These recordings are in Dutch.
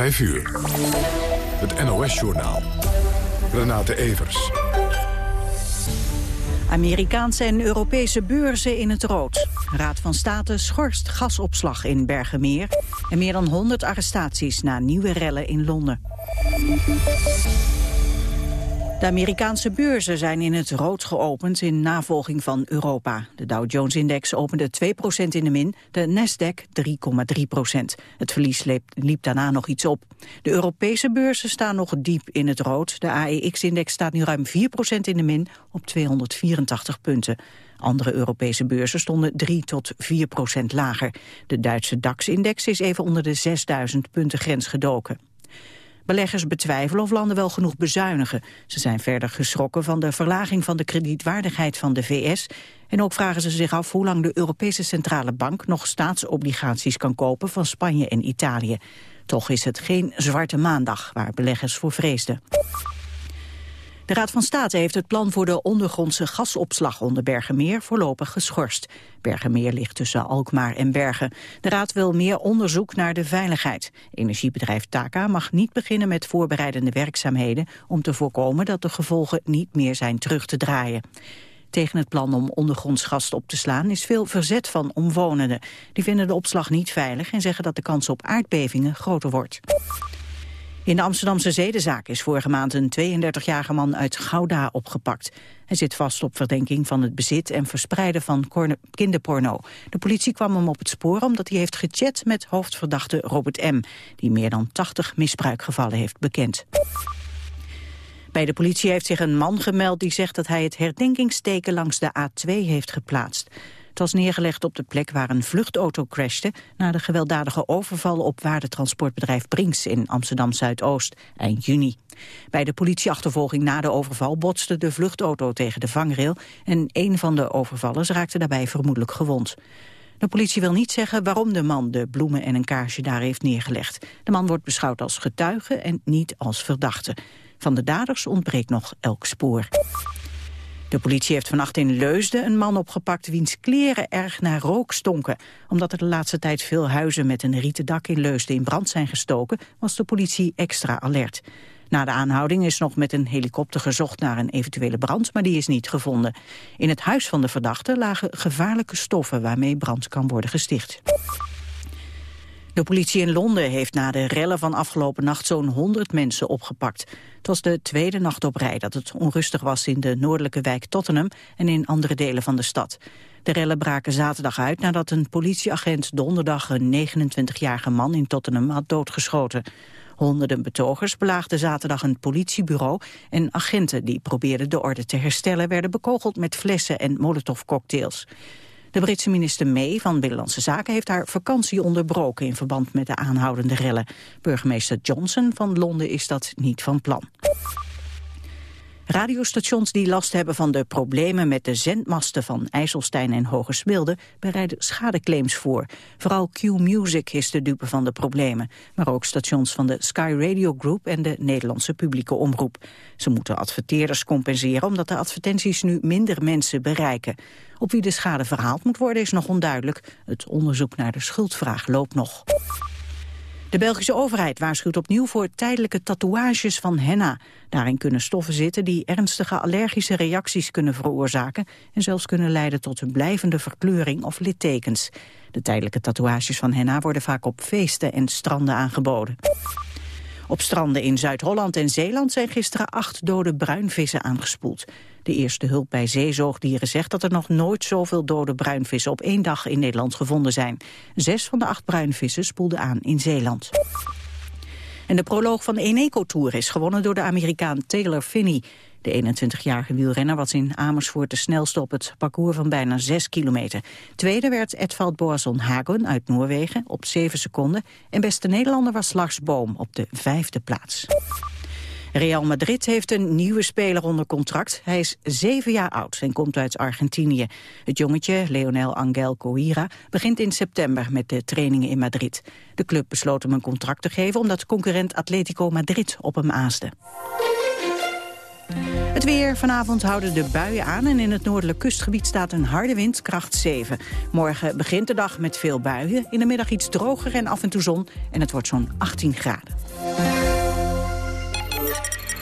5 uur. Het NOS-journaal. Renate Evers. Amerikaanse en Europese beurzen in het rood. Raad van State schorst gasopslag in Bergenmeer. En meer dan 100 arrestaties na nieuwe rellen in Londen. De Amerikaanse beurzen zijn in het rood geopend in navolging van Europa. De Dow Jones-index opende 2% in de min, de Nasdaq 3,3% Het verlies liep, daarna nog iets op. De Europese beurzen staan nog diep in het rood. De AEX-index staat nu ruim 4% in de min op 284 punten. Andere Europese beurzen stonden 3 tot 4 procent lager. De Duitse DAX-index is even onder de 6000 punten grens gedoken. Beleggers betwijfelen of landen wel genoeg bezuinigen. Ze zijn verder geschrokken van de verlaging van de kredietwaardigheid van de VS. En ook vragen ze zich af hoe lang de Europese Centrale Bank nog staatsobligaties kan kopen van Spanje en Italië. Toch is het geen zwarte maandag waar beleggers voor vreesden. De Raad van State heeft het plan voor de ondergrondse gasopslag onder Bergenmeer voorlopig geschorst. Bergenmeer ligt tussen Alkmaar en Bergen. De Raad wil meer onderzoek naar de veiligheid. Energiebedrijf Taka mag niet beginnen met voorbereidende werkzaamheden om te voorkomen dat de gevolgen niet meer zijn terug te draaien. Tegen het plan om ondergronds gas op te slaan is veel verzet van omwonenden. Die vinden de opslag niet veilig en zeggen dat de kans op aardbevingen groter wordt. In de Amsterdamse zedenzaak is vorige maand een 32-jarige man uit Gouda opgepakt. Hij zit vast op verdenking van het bezit en verspreiden van kinderporno. De politie kwam hem op het spoor omdat hij heeft gechat met hoofdverdachte Robert M., die meer dan 80 misbruikgevallen heeft bekend. Bij de politie heeft zich een man gemeld die zegt dat hij het herdenkingsteken langs de A2 heeft geplaatst. Het was neergelegd op de plek waar een vluchtauto crashte... na de gewelddadige overval op waardetransportbedrijf Brinks in Amsterdam-Zuidoost eind juni. Bij de politieachtervolging na de overval botste de vluchtauto tegen de vangrail... en een van de overvallers raakte daarbij vermoedelijk gewond. De politie wil niet zeggen waarom de man de bloemen en een kaarsje daar heeft neergelegd. De man wordt beschouwd als getuige en niet als verdachte. Van de daders ontbreekt nog elk spoor. De politie heeft vannacht in Leusden een man opgepakt wiens kleren erg naar rook stonken. Omdat er de laatste tijd veel huizen met een rieten dak in Leusden in brand zijn gestoken, was de politie extra alert. Na de aanhouding is nog met een helikopter gezocht naar een eventuele brand, maar die is niet gevonden. In het huis van de verdachte lagen gevaarlijke stoffen waarmee brand kan worden gesticht. De politie in Londen heeft na de rellen van afgelopen nacht zo'n 100 mensen opgepakt. Het was de tweede nacht op rij dat het onrustig was in de noordelijke wijk Tottenham en in andere delen van de stad. De rellen braken zaterdag uit nadat een politieagent donderdag een 29-jarige man in Tottenham had doodgeschoten. Honderden betogers belaagden zaterdag een politiebureau en agenten die probeerden de orde te herstellen werden bekogeld met flessen en molotovcocktails. De Britse minister May van Binnenlandse Zaken heeft haar vakantie onderbroken in verband met de aanhoudende rellen. Burgemeester Johnson van Londen is dat niet van plan. Radiostations die last hebben van de problemen met de zendmasten van IJsselstein en Hogesmilde bereiden schadeclaims voor. Vooral Q-Music is de dupe van de problemen, maar ook stations van de Sky Radio Group en de Nederlandse publieke omroep. Ze moeten adverteerders compenseren omdat de advertenties nu minder mensen bereiken. Op wie de schade verhaald moet worden is nog onduidelijk. Het onderzoek naar de schuldvraag loopt nog. De Belgische overheid waarschuwt opnieuw voor tijdelijke tatoeages van henna. Daarin kunnen stoffen zitten die ernstige allergische reacties kunnen veroorzaken... en zelfs kunnen leiden tot een blijvende verkleuring of littekens. De tijdelijke tatoeages van henna worden vaak op feesten en stranden aangeboden. Op stranden in Zuid-Holland en Zeeland zijn gisteren acht dode bruinvissen aangespoeld. De eerste hulp bij zeezoogdieren zegt dat er nog nooit zoveel dode bruinvissen op één dag in Nederland gevonden zijn. Zes van de acht bruinvissen spoelden aan in Zeeland. En de proloog van de Eneco Tour is gewonnen door de Amerikaan Taylor Finney. De 21-jarige wielrenner was in Amersfoort de snelste op het parcours van bijna 6 kilometer. Tweede werd Edvald Boasson Hagen uit Noorwegen op 7 seconden. En beste Nederlander was Lars Boom op de vijfde plaats. Real Madrid heeft een nieuwe speler onder contract. Hij is zeven jaar oud en komt uit Argentinië. Het jongetje, Leonel Angel Coira, begint in september met de trainingen in Madrid. De club besloot hem een contract te geven omdat concurrent Atletico Madrid op hem aasde. Het weer. Vanavond houden de buien aan en in het noordelijk kustgebied staat een harde wind, kracht 7. Morgen begint de dag met veel buien. In de middag iets droger en af en toe zon en het wordt zo'n 18 graden.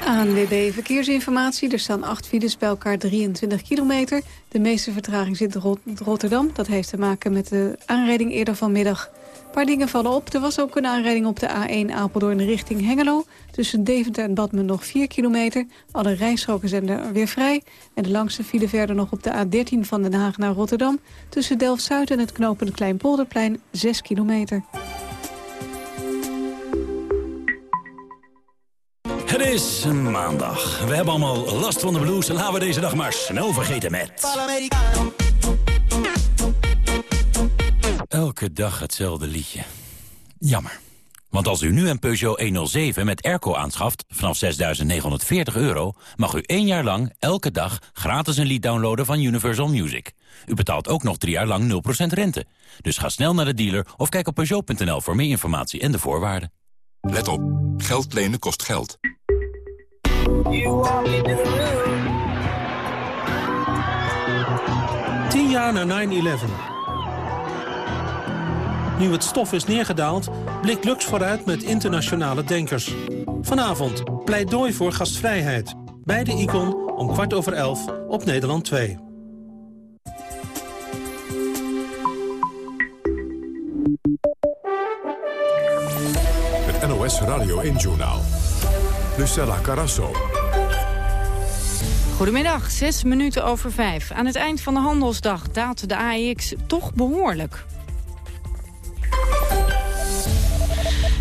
ANWB Verkeersinformatie. Er staan acht files bij elkaar 23 kilometer. De meeste vertraging zit in Rotterdam. Dat heeft te maken met de aanrijding eerder vanmiddag. Een paar dingen vallen op. Er was ook een aanrijding op de A1 Apeldoorn richting Hengelo. Tussen Deventer en Badmen nog 4 kilometer. Alle rijstroken zijn er weer vrij. En de langste file verder nog op de A13 van Den Haag naar Rotterdam. Tussen Delft-Zuid en het knooppunt Kleinpolderplein 6 kilometer. Het is maandag. We hebben allemaal last van de blues. Laten we deze dag maar snel vergeten met... Elke dag hetzelfde liedje. Jammer. Want als u nu een Peugeot 107 met airco aanschaft vanaf 6.940 euro... mag u één jaar lang, elke dag, gratis een lied downloaden van Universal Music. U betaalt ook nog drie jaar lang 0% rente. Dus ga snel naar de dealer of kijk op Peugeot.nl voor meer informatie en de voorwaarden. Let op. Geld lenen kost geld. 10 jaar na 9-11. Nu het stof is neergedaald, blikt Lux vooruit met internationale denkers. Vanavond, pleidooi voor gastvrijheid. Bij de Icon om kwart over elf op Nederland 2. Het NOS Radio 1-journaal. Lucella Carasso. Goedemiddag, zes minuten over vijf. Aan het eind van de handelsdag daalt de AEX toch behoorlijk.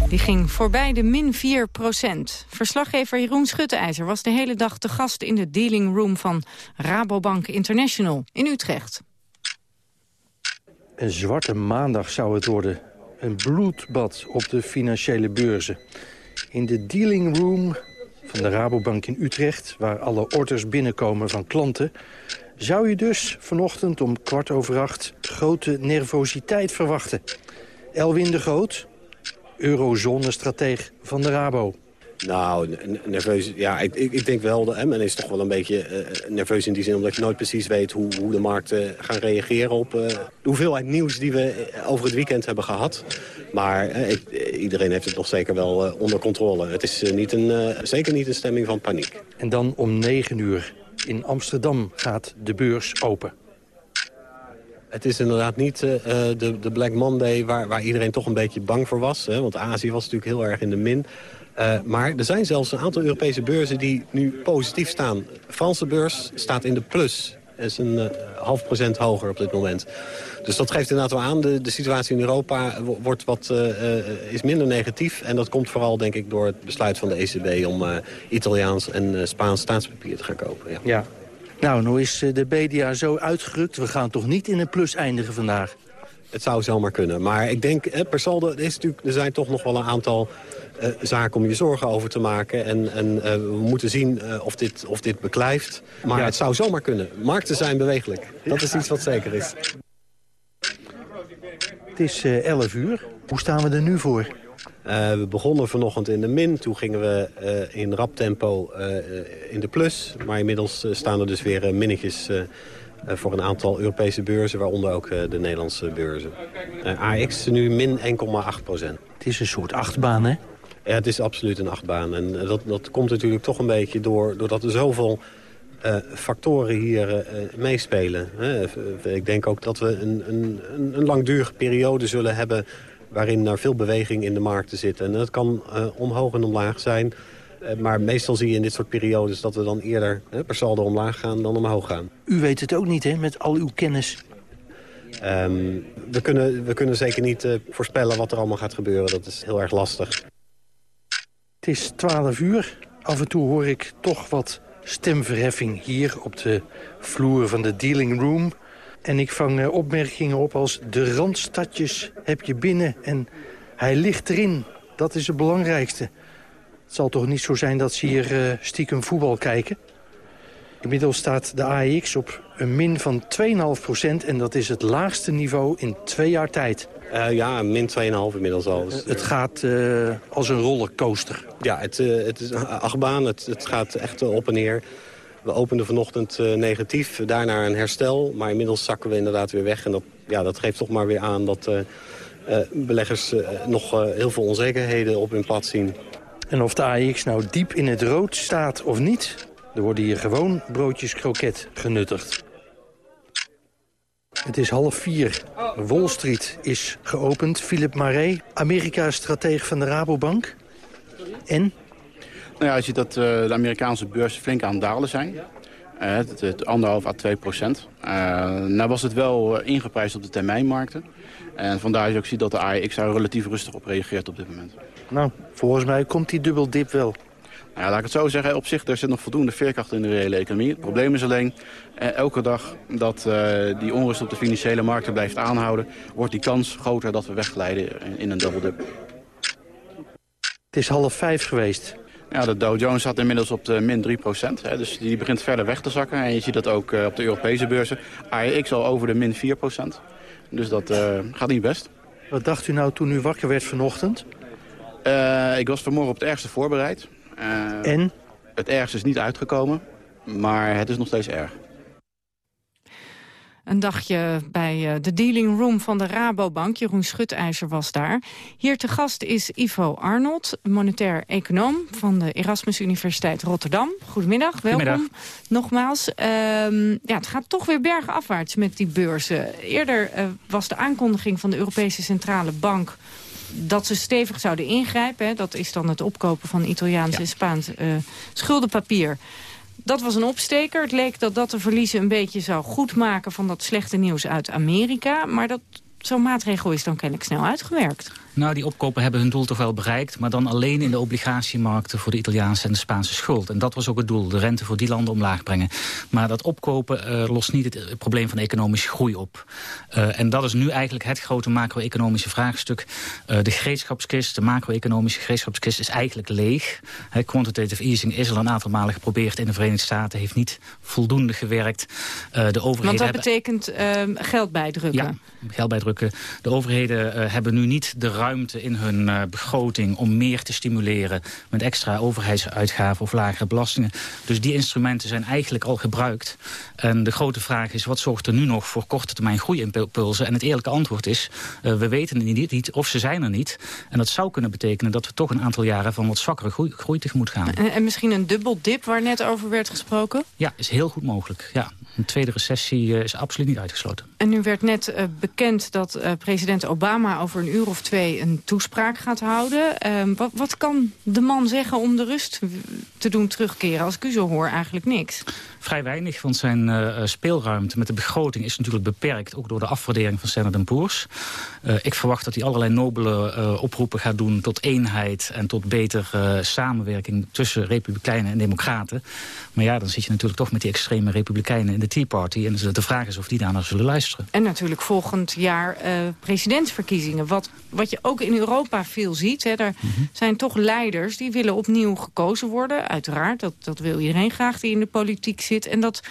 Die ging voorbij de min 4 procent. Verslaggever Jeroen Schutteijzer was de hele dag te gast in de dealing room van Rabobank International in Utrecht. Een zwarte maandag zou het worden. Een bloedbad op de financiële beurzen. In de dealing room van de Rabobank in Utrecht... waar alle orders binnenkomen van klanten... zou je dus vanochtend om kwart over acht grote nervositeit verwachten. Elwin de Groot, eurozone-strateeg van de Rabo. Nou, nerveus. Ja, ik, ik denk wel. De, men is toch wel een beetje uh, nerveus in die zin... omdat je nooit precies weet hoe, hoe de markten gaan reageren... op uh, de hoeveelheid nieuws die we over het weekend hebben gehad. Maar iedereen heeft het nog zeker wel onder controle. Het is niet een, zeker niet een stemming van paniek. En dan om negen uur in Amsterdam gaat de beurs open. Het is inderdaad niet uh, de, de Black Monday waar, waar iedereen toch een beetje bang voor was. Hè? Want Azië was natuurlijk heel erg in de min. Uh, maar er zijn zelfs een aantal Europese beurzen die nu positief staan. De Franse beurs staat in de plus. Is een half procent hoger op dit moment. Dus dat geeft inderdaad wel aan. De, de situatie in Europa wordt wat, is minder negatief. En dat komt vooral denk ik door het besluit van de ECB... om Italiaans en Spaans staatspapier te gaan kopen. Ja. ja. Nou, nu is de BDA zo uitgerukt. We gaan toch niet in een plus eindigen vandaag? Het zou zomaar kunnen. Maar ik denk, per saldo, er, is natuurlijk, er zijn toch nog wel een aantal uh, zaken om je zorgen over te maken. En, en uh, we moeten zien uh, of, dit, of dit beklijft. Maar ja. het zou zomaar kunnen. Markten zijn bewegelijk. Dat is iets wat zeker is. Het is 11 uur. Hoe staan we er nu voor? We begonnen vanochtend in de min. Toen gingen we in rap tempo in de plus. Maar inmiddels staan er dus weer minnetjes voor een aantal Europese beurzen, waaronder ook de Nederlandse beurzen. AX nu min 1,8 procent. Het is een soort achtbaan, hè? Ja, het is absoluut een achtbaan. En dat, dat komt natuurlijk toch een beetje door, doordat er zoveel uh, factoren hier uh, meespelen. ik denk ook dat we een, een, een langdurige periode zullen hebben... waarin er veel beweging in de markten zit. En dat kan uh, omhoog en omlaag zijn. maar meestal zie je in dit soort periodes dat we dan eerder per saldo omlaag gaan dan omhoog gaan. U weet het ook niet, hè, met al uw kennis. Um, we, kunnen, we kunnen zeker niet voorspellen wat er allemaal gaat gebeuren. Dat is heel erg lastig. Het is 12 uur. Af en toe hoor ik toch wat stemverheffing hier op de vloer van de dealing room. En ik vang uh, opmerkingen op als de randstadjes heb je binnen en hij ligt erin. Dat is het belangrijkste. Het zal toch niet zo zijn dat ze hier uh, stiekem voetbal kijken? Inmiddels staat de AEX op een min van 2,5% en dat is het laagste niveau in twee jaar tijd. Uh, ja, min 2,5 inmiddels al. Dus, het gaat als een rollercoaster. Ja, het, het is een achtbaan. Het, het gaat echt op en neer. We openden vanochtend negatief, daarna een herstel. Maar inmiddels zakken we inderdaad weer weg. En dat, ja, dat geeft toch maar weer aan dat beleggers nog heel veel onzekerheden op hun pad zien. En of de AEX nou diep in het rood staat of niet... er worden hier gewoon broodjes kroket genuttigd. Het is half vier. Wall Street is geopend. Philip Marais, Amerika-strateeg van de Rabobank. En? Nou ja, je ziet dat uh, de Amerikaanse beurzen flink aan het dalen zijn. Uh, het, het anderhalf à 2 procent. Uh, nou was het wel ingeprijsd op de termijnmarkten. En vandaar je ook ziet dat de AEX daar relatief rustig op reageert op dit moment. Nou, volgens mij komt die dubbeldip wel. Nou ja, laat ik het zo zeggen. Op zich er zit nog voldoende veerkracht in de reële economie. Het probleem is alleen, eh, elke dag dat uh, die onrust op de financiële markten blijft aanhouden... wordt die kans groter dat we wegglijden in, in een dubbeldip. Het is half vijf geweest. Ja, de Dow Jones staat inmiddels op de min 3 procent. Dus die begint verder weg te zakken. En je ziet dat ook uh, op de Europese beurzen. AEX al over de min 4 procent. Dus dat uh, gaat niet best. Wat dacht u nou toen u wakker werd vanochtend? Uh, ik was vanmorgen op het ergste voorbereid. Uh, en? Het ergste is niet uitgekomen, maar het is nog steeds erg. Een dagje bij uh, de dealing room van de Rabobank. Jeroen Schutijzer was daar. Hier te gast is Ivo Arnold, monetair econoom van de Erasmus Universiteit Rotterdam. Goedemiddag, welkom Goedemiddag. nogmaals. Uh, ja, het gaat toch weer bergenafwaarts met die beurzen. Eerder uh, was de aankondiging van de Europese Centrale Bank dat ze stevig zouden ingrijpen. Hè. Dat is dan het opkopen van Italiaans ja. en Spaans uh, schuldenpapier. Dat was een opsteker. Het leek dat dat de verliezen een beetje zou goedmaken... van dat slechte nieuws uit Amerika. Maar dat zo'n maatregel is dan kennelijk snel uitgewerkt. Nou, die opkopen hebben hun doel toch wel bereikt... maar dan alleen in de obligatiemarkten voor de Italiaanse en de Spaanse schuld. En dat was ook het doel, de rente voor die landen omlaag brengen. Maar dat opkopen uh, lost niet het probleem van economische groei op. Uh, en dat is nu eigenlijk het grote macro-economische vraagstuk. Uh, de gereedschapskist, de macro-economische gereedschapskist is eigenlijk leeg. He, quantitative easing is al een aantal malen geprobeerd in de Verenigde Staten. Heeft niet voldoende gewerkt. de overheden Want dat hebben... betekent geld bijdrukken? Ja, geld bijdrukken. De overheden hebben nu niet de ruimte ruimte in hun uh, begroting om meer te stimuleren met extra overheidsuitgaven of lagere belastingen. Dus die instrumenten zijn eigenlijk al gebruikt. En de grote vraag is, wat zorgt er nu nog voor korte termijn groeiimpulsen? En het eerlijke antwoord is, uh, we weten het niet, niet of ze zijn er niet. En dat zou kunnen betekenen dat we toch een aantal jaren van wat zwakkere groei, groei tegemoet gaan. En, en misschien een dubbel dip waar net over werd gesproken? Ja, is heel goed mogelijk. Ja. Een tweede recessie uh, is absoluut niet uitgesloten. En nu werd net uh, bekend dat president Obama over een uur of twee een toespraak gaat houden. Ehm, wat, wat, kan de man zeggen om de rust te doen terugkeren? Als ik u zo hoor, eigenlijk niks. Vrij weinig, want zijn uh, speelruimte met de begroting is natuurlijk beperkt. Ook door de afwaardering van Standard Poor's. Uh, ik verwacht dat hij allerlei nobele uh, oproepen gaat doen tot eenheid... en tot betere samenwerking tussen republikeinen en democraten. Maar ja, dan zit je natuurlijk toch met die extreme republikeinen in de Tea Party. En de vraag is of die daarna zullen luisteren. En natuurlijk volgend jaar presidentsverkiezingen. Wat, wat je ook in Europa veel ziet. Hè, er mm -hmm. zijn toch leiders die willen opnieuw gekozen worden. Uiteraard, dat, dat wil iedereen graag die in de politiek zit. En dat,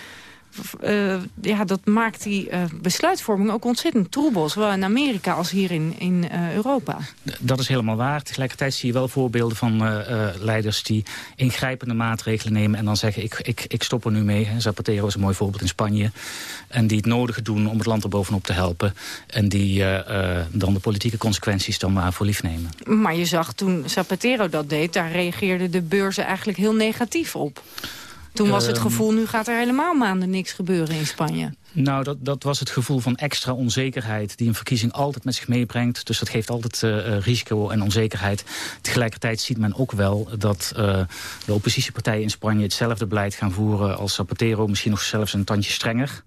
uh, ja, dat maakt die uh, besluitvorming ook ontzettend troebel. Zowel in Amerika als hier in, in uh, Europa. Dat is helemaal waar. Tegelijkertijd zie je wel voorbeelden van leiders die ingrijpende maatregelen nemen... en dan zeggen, ik, ik, ik stop er nu mee. Zapatero is een mooi voorbeeld in Spanje. En die het nodige doen om het land er bovenop te helpen. En die dan de politieke consequenties dan maar voor lief nemen. Maar je zag toen Zapatero dat deed... daar reageerden de beurzen eigenlijk heel negatief op. Toen was het gevoel, nu gaat er helemaal maanden niks gebeuren in Spanje. Nou, dat, dat was het gevoel van extra onzekerheid... die een verkiezing altijd met zich meebrengt. Dus dat geeft altijd uh, risico en onzekerheid. Tegelijkertijd ziet men ook wel dat uh, de oppositiepartijen in Spanje... hetzelfde beleid gaan voeren als Zapatero. Misschien nog zelfs een tandje strenger.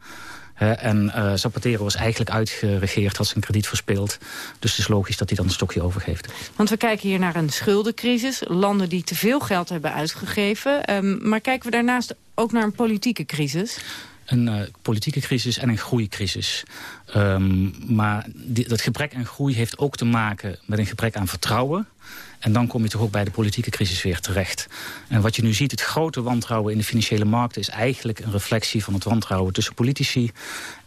En uh, Zapatero was eigenlijk uitgeregeerd, had zijn krediet verspeeld. Dus het is logisch dat hij dan een stokje overgeeft. Want we kijken hier naar een schuldencrisis. Landen die te veel geld hebben uitgegeven. Um, maar kijken we daarnaast ook naar een politieke crisis? Een uh, politieke crisis en een groeicrisis. Um, maar die, dat gebrek aan groei heeft ook te maken met een gebrek aan vertrouwen. En dan kom je toch ook bij de politieke crisis weer terecht. En wat je nu ziet, het grote wantrouwen in de financiële markten... is eigenlijk een reflectie van het wantrouwen tussen politici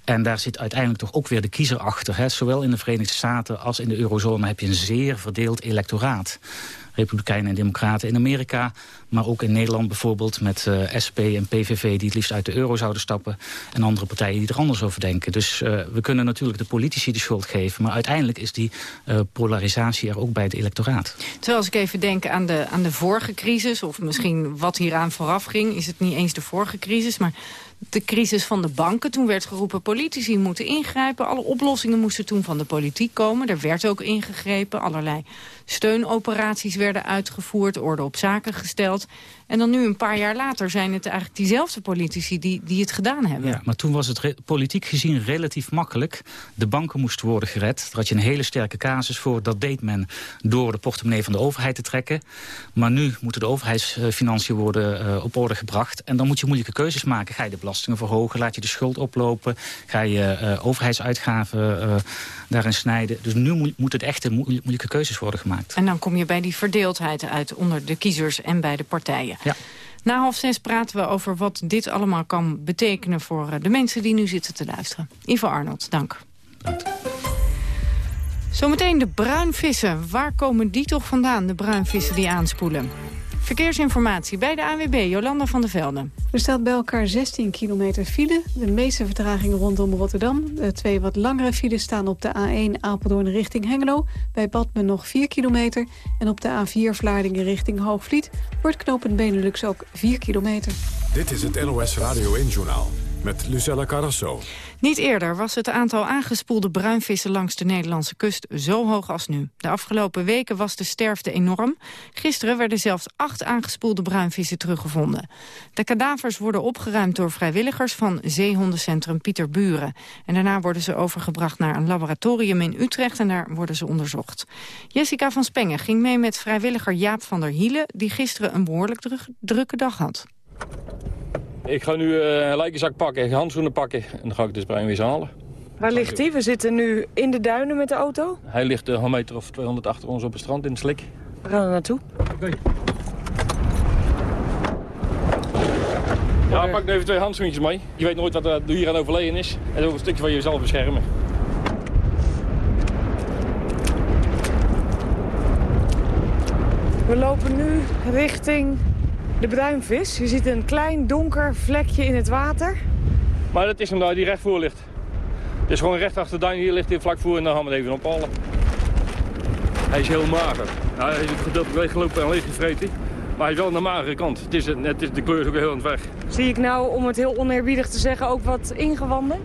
en daar zit uiteindelijk toch ook weer de kiezer achter. Hè. Zowel in de Verenigde Staten als in de eurozone heb je een zeer verdeeld electoraat. Republikeinen en Democraten in Amerika. Maar ook in Nederland bijvoorbeeld met eh, SP en PVV... die het liefst uit de euro zouden stappen. En andere partijen die er anders over denken. Dus uh, we kunnen natuurlijk de politici de schuld geven. Maar uiteindelijk is die uh, polarisatie er ook bij het electoraat. Terwijl als ik even denk aan de, aan de vorige crisis... of misschien wat hieraan vooraf ging... is het niet eens de vorige crisis... maar de crisis van de banken. Toen werd geroepen politici moeten ingrijpen. Alle oplossingen moesten toen van de politiek komen. Er werd ook ingegrepen. Allerlei steunoperaties werden uitgevoerd. Orde op zaken gesteld. En dan nu een paar jaar later zijn het eigenlijk diezelfde politici die, die het gedaan hebben. Ja, maar toen was het politiek gezien relatief makkelijk. De banken moesten worden gered. Daar had je een hele sterke casus voor. Dat deed men door de portemonnee van de overheid te trekken. Maar nu moeten de overheidsfinanciën worden uh, op orde gebracht. En dan moet je moeilijke keuzes maken. Ga je de belastingen verhogen? Laat je de schuld oplopen? Ga je uh, overheidsuitgaven uh, daarin snijden? Dus nu moet, moet het echt moeilijke keuzes worden gemaakt. En dan kom je bij die verdeeldheid uit onder de kiezers en bij de partijen. Ja. Na half zes praten we over wat dit allemaal kan betekenen... voor eh, de mensen die nu zitten te luisteren. Ivo Arnold, dank. Zometeen de bruinvissen. Waar komen die toch vandaan, de bruinvissen die aanspoelen? Verkeersinformatie bij de ANWB, Jolanda van der Velde. Er staat bij elkaar 16 kilometer file. De meeste vertragingen rondom Rotterdam. De twee wat langere files staan op de A1 Apeldoorn richting Hengelo. Bij Badmen nog 4 kilometer. En op de A4 Vlaardingen richting Hoogvliet... wordt knopend Benelux ook 4 kilometer. Dit is het NOS Radio 1-journaal met Lucella Carrasso. Niet eerder was het aantal aangespoelde bruinvissen langs de Nederlandse kust zo hoog als nu. De afgelopen weken was de sterfte enorm. Gisteren werden zelfs acht aangespoelde bruinvissen teruggevonden. De kadavers worden opgeruimd door vrijwilligers van zeehondencentrum Pieter Buren. En daarna worden ze overgebracht naar een laboratorium in Utrecht en daar worden ze onderzocht. Jessica van Spengen ging mee met vrijwilliger Jaap van der Hielen... die gisteren een behoorlijk drukke dag had. Ik ga nu uh, een lijkenzak pakken, handschoenen pakken en dan ga ik dus bij weer halen. Waar ligt hij? We zitten nu in de duinen met de auto. Hij ligt een meter of 200 achter ons op het strand in het slik. We gaan er naartoe. Oké. Ja, pak nu even twee handschoentjes mee. Je weet nooit wat er hier aan overleden is. En ook een stukje van jezelf beschermen. We lopen nu richting de bruinvis. Je ziet een klein donker vlekje in het water. Maar dat is hem daar die recht voor ligt. Het is gewoon recht achter de duin. Hier ligt hij vlak voor en dan gaan we het even ophalen. Hij is heel mager. hij is gedeeltelijk leeggelopen en leeggevreten. Maar hij is wel aan de magere kant. Het is, het is, de kleur is ook heel aan het weg. Zie ik nou, om het heel oneerbiedig te zeggen, ook wat ingewanden?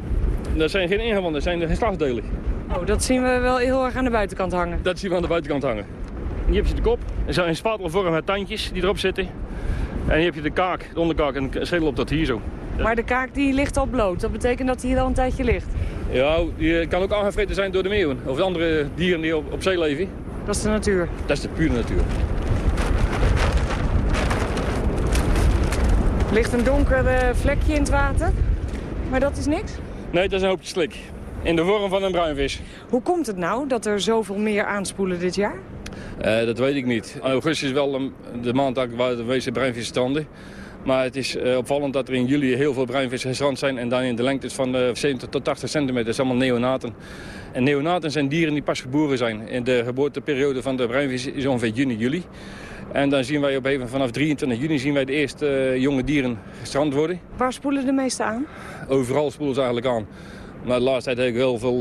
Dat zijn geen ingewanden, dat zijn geslachtsdelen. Oh, dat zien we wel heel erg aan de buitenkant hangen. Dat zien we aan de buitenkant hangen. Hier heb je de kop. Er zijn spatelvorm met tandjes die erop zitten. En hier heb je de kaak, de onderkaak en de schedel op dat hier zo. Maar de kaak die ligt al bloot. Dat betekent dat hij hier al een tijdje ligt? Ja, die kan ook aangevreten zijn door de meeuwen. Of andere dieren die op, op zee leven. Dat is de natuur? Dat is de pure natuur. Er ligt een donker eh, vlekje in het water. Maar dat is niks? Nee, dat is een hoopje slik. In de vorm van een bruinvis. Hoe komt het nou dat er zoveel meer aanspoelen dit jaar? Uh, dat weet ik niet. Augustus is wel de maand waar de meeste bruinvissen standen. Maar het is uh, opvallend dat er in juli heel veel bruinvissen gestrand zijn... en dan in de lengte van uh, 70 tot 80 centimeter. Dat is allemaal neonaten. En neonaten zijn dieren die pas geboren zijn. In de geboorteperiode van de bruinvis is ongeveer juni, juli. En dan zien wij op even vanaf 23 juni zien wij de eerste jonge dieren gestrand worden. Waar spoelen de meeste aan? Overal spoelen ze eigenlijk aan. Maar de laatste tijd heb ik heel veel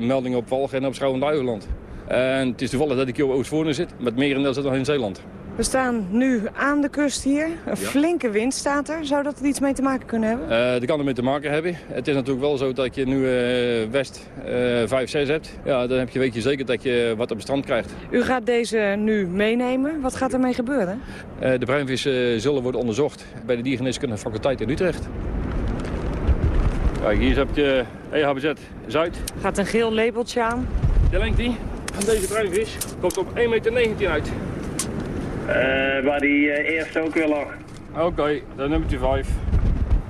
meldingen op Walgen en op Schouwend Eiland. En het is toevallig dat ik hier op Oostvoorne zit, met merendeel zit nog in Zeeland. We staan nu aan de kust hier. Een flinke wind staat er. Zou dat er iets mee te maken kunnen hebben? Uh, dat kan ermee te maken hebben. Het is natuurlijk wel zo dat je nu uh, west uh, 5, 6 hebt. Ja, dan heb je, weet je zeker dat je wat op het strand krijgt. U gaat deze nu meenemen. Wat gaat ermee gebeuren? De bruinvissen zullen worden onderzocht bij de diergeneeskundige faculteit in Utrecht. Kijk, hier heb je EHBZ Zuid. Gaat een geel labeltje aan. De lengte van deze bruinvis komt op 1,19 meter uit. Uh, waar die uh, eerst ook weer lag. Oké, okay, dan nummer 5.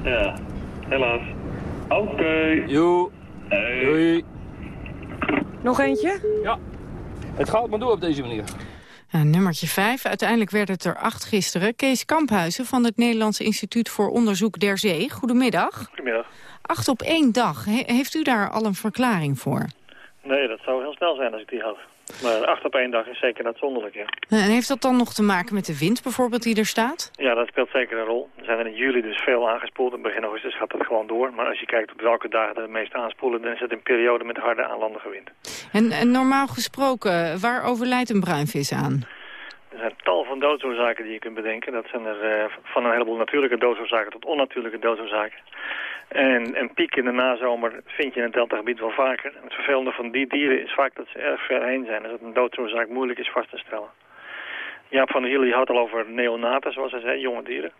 Ja, helaas. Oké. Okay. Joe. Hey. Doei. Nog eentje? Ja. Het gaat maar door op deze manier. Uh, nummertje 5. Uiteindelijk werd het er acht gisteren. Kees Kamphuizen van het Nederlands Instituut voor Onderzoek der Zee. Goedemiddag. Goedemiddag. Acht op één dag. heeft u daar al een verklaring voor? Nee, dat zou heel snel zijn als ik die had. Maar acht op één dag is zeker uitzonderlijk, ja. En heeft dat dan nog te maken met de wind bijvoorbeeld die er staat? Ja, dat speelt zeker een rol. Er zijn er in juli dus veel aangespoeld. In begin augustus gaat dat gewoon door. Maar als je kijkt op welke dagen er het meest aanspoelen... dan is het een periode met harde aanlandige wind. En, en normaal gesproken, waar overlijdt een bruinvis aan? Er zijn tal van doodsoorzaken die je kunt bedenken. Dat zijn er uh, van een heleboel natuurlijke doodsoorzaken tot onnatuurlijke doodsoorzaken. En een piek in de nazomer vind je in het deltagebied wel vaker. het vervelende van die dieren is vaak dat ze erg ver heen zijn. Dus dat een doodsoorzaak moeilijk is vast te stellen. Jaap van der Hiel had al over neonaten, zoals hij zei, jonge dieren.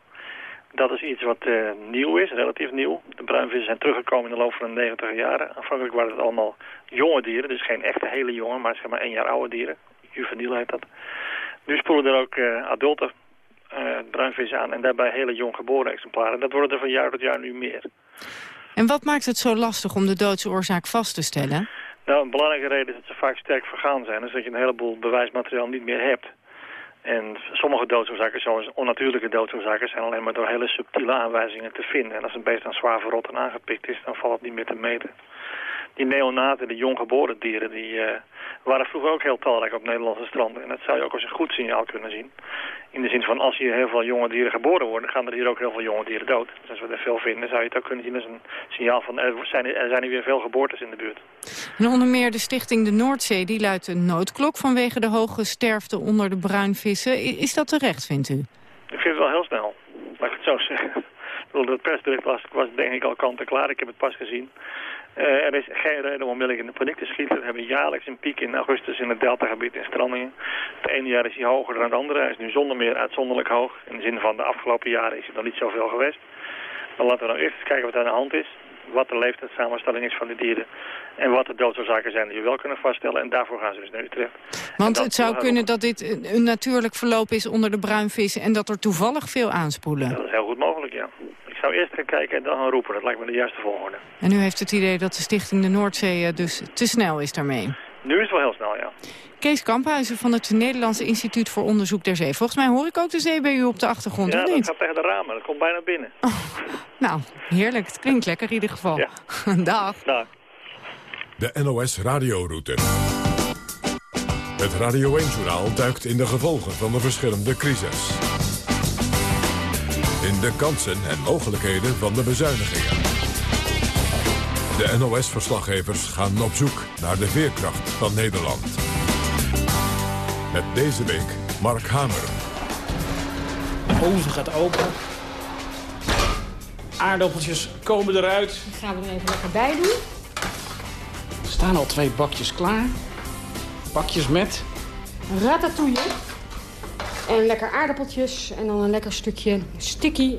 Dat is iets wat uh, nieuw is, relatief nieuw. De bruinvissen zijn teruggekomen in de loop van de 90 jaren. Aanvankelijk waren het allemaal jonge dieren, dus geen echte hele jonge, maar zeg maar één jaar oude dieren. Juveniel heet dat. Nu spoelen er ook uh, adulte uh, bruinvissen aan en daarbij hele jong geboren exemplaren. Dat worden er van jaar tot jaar nu meer. En wat maakt het zo lastig om de doodsoorzaak vast te stellen? Nou, een belangrijke reden is dat ze vaak sterk vergaan zijn. Dus dat je een heleboel bewijsmateriaal niet meer hebt. En sommige doodsoorzaken, zoals onnatuurlijke doodsoorzaken, zijn alleen maar door hele subtiele aanwijzingen te vinden. En als een beest aan zwaar verrot en aangepikt is, dan valt het niet meer te meten. Die neonaten, de jonggeboren dieren, die uh, waren vroeger ook heel talrijk op Nederlandse stranden. En dat zou je ook als een goed signaal kunnen zien. In de zin van als hier heel veel jonge dieren geboren worden, gaan er hier ook heel veel jonge dieren dood. Dus als we er veel vinden, zou je het ook kunnen zien als een signaal van er zijn, er zijn hier weer veel geboortes in de buurt. En onder meer de stichting de Noordzee, die luidt een noodklok vanwege de hoge sterfte onder de bruinvissen. Is dat terecht, vindt u? Ik vind het wel heel snel, laat ik het zo zeggen. Dat persbericht was, was denk ik al kant en klaar. Ik heb het pas gezien. Uh, er is geen reden om onmiddellijk in de paniek te schieten. We hebben jaarlijks een piek in augustus in het deltagebied in strandingen. Het ene jaar is hij hoger dan het andere. Hij is nu zonder meer uitzonderlijk hoog. In de zin van de afgelopen jaren is hij nog niet zoveel geweest. Dan laten we nou eerst eens kijken wat er aan de hand is. Wat de leeftijdssamenstelling is van de dieren. En wat de doodsoorzaken zijn die we wel kunnen vaststellen. En daarvoor gaan ze dus naar Utrecht. Want het zou kunnen dat dit een natuurlijk verloop is onder de bruinvissen... en dat er toevallig veel aanspoelen. Dat is heel goed mogelijk, ja zou eerst gaan kijken en dan gaan roepen. Dat lijkt me de juiste volgorde. En u heeft het idee dat de Stichting de Noordzee eh, dus te snel is daarmee? Nu is het wel heel snel, ja. Kees Kamphuizen van het Nederlandse Instituut voor Onderzoek der Zee. Volgens mij hoor ik ook de zee bij u op de achtergrond, ja, of niet? dat gaat tegen de ramen. Dat komt bijna binnen. Oh, nou, heerlijk. Het klinkt lekker in ieder geval. Ja. Dag. Dag. De NOS Radioroute. Het Radio 1-journaal duikt in de gevolgen van de verschillende crisis in de kansen en mogelijkheden van de bezuinigingen. De NOS-verslaggevers gaan op zoek naar de veerkracht van Nederland. Met deze week Mark Hamer. De oven gaat open. Aardappeltjes komen eruit. Die gaan we er even lekker bij doen. Er staan al twee bakjes klaar. Bakjes met... Ratatouille. En lekker aardappeltjes en dan een lekker stukje sticky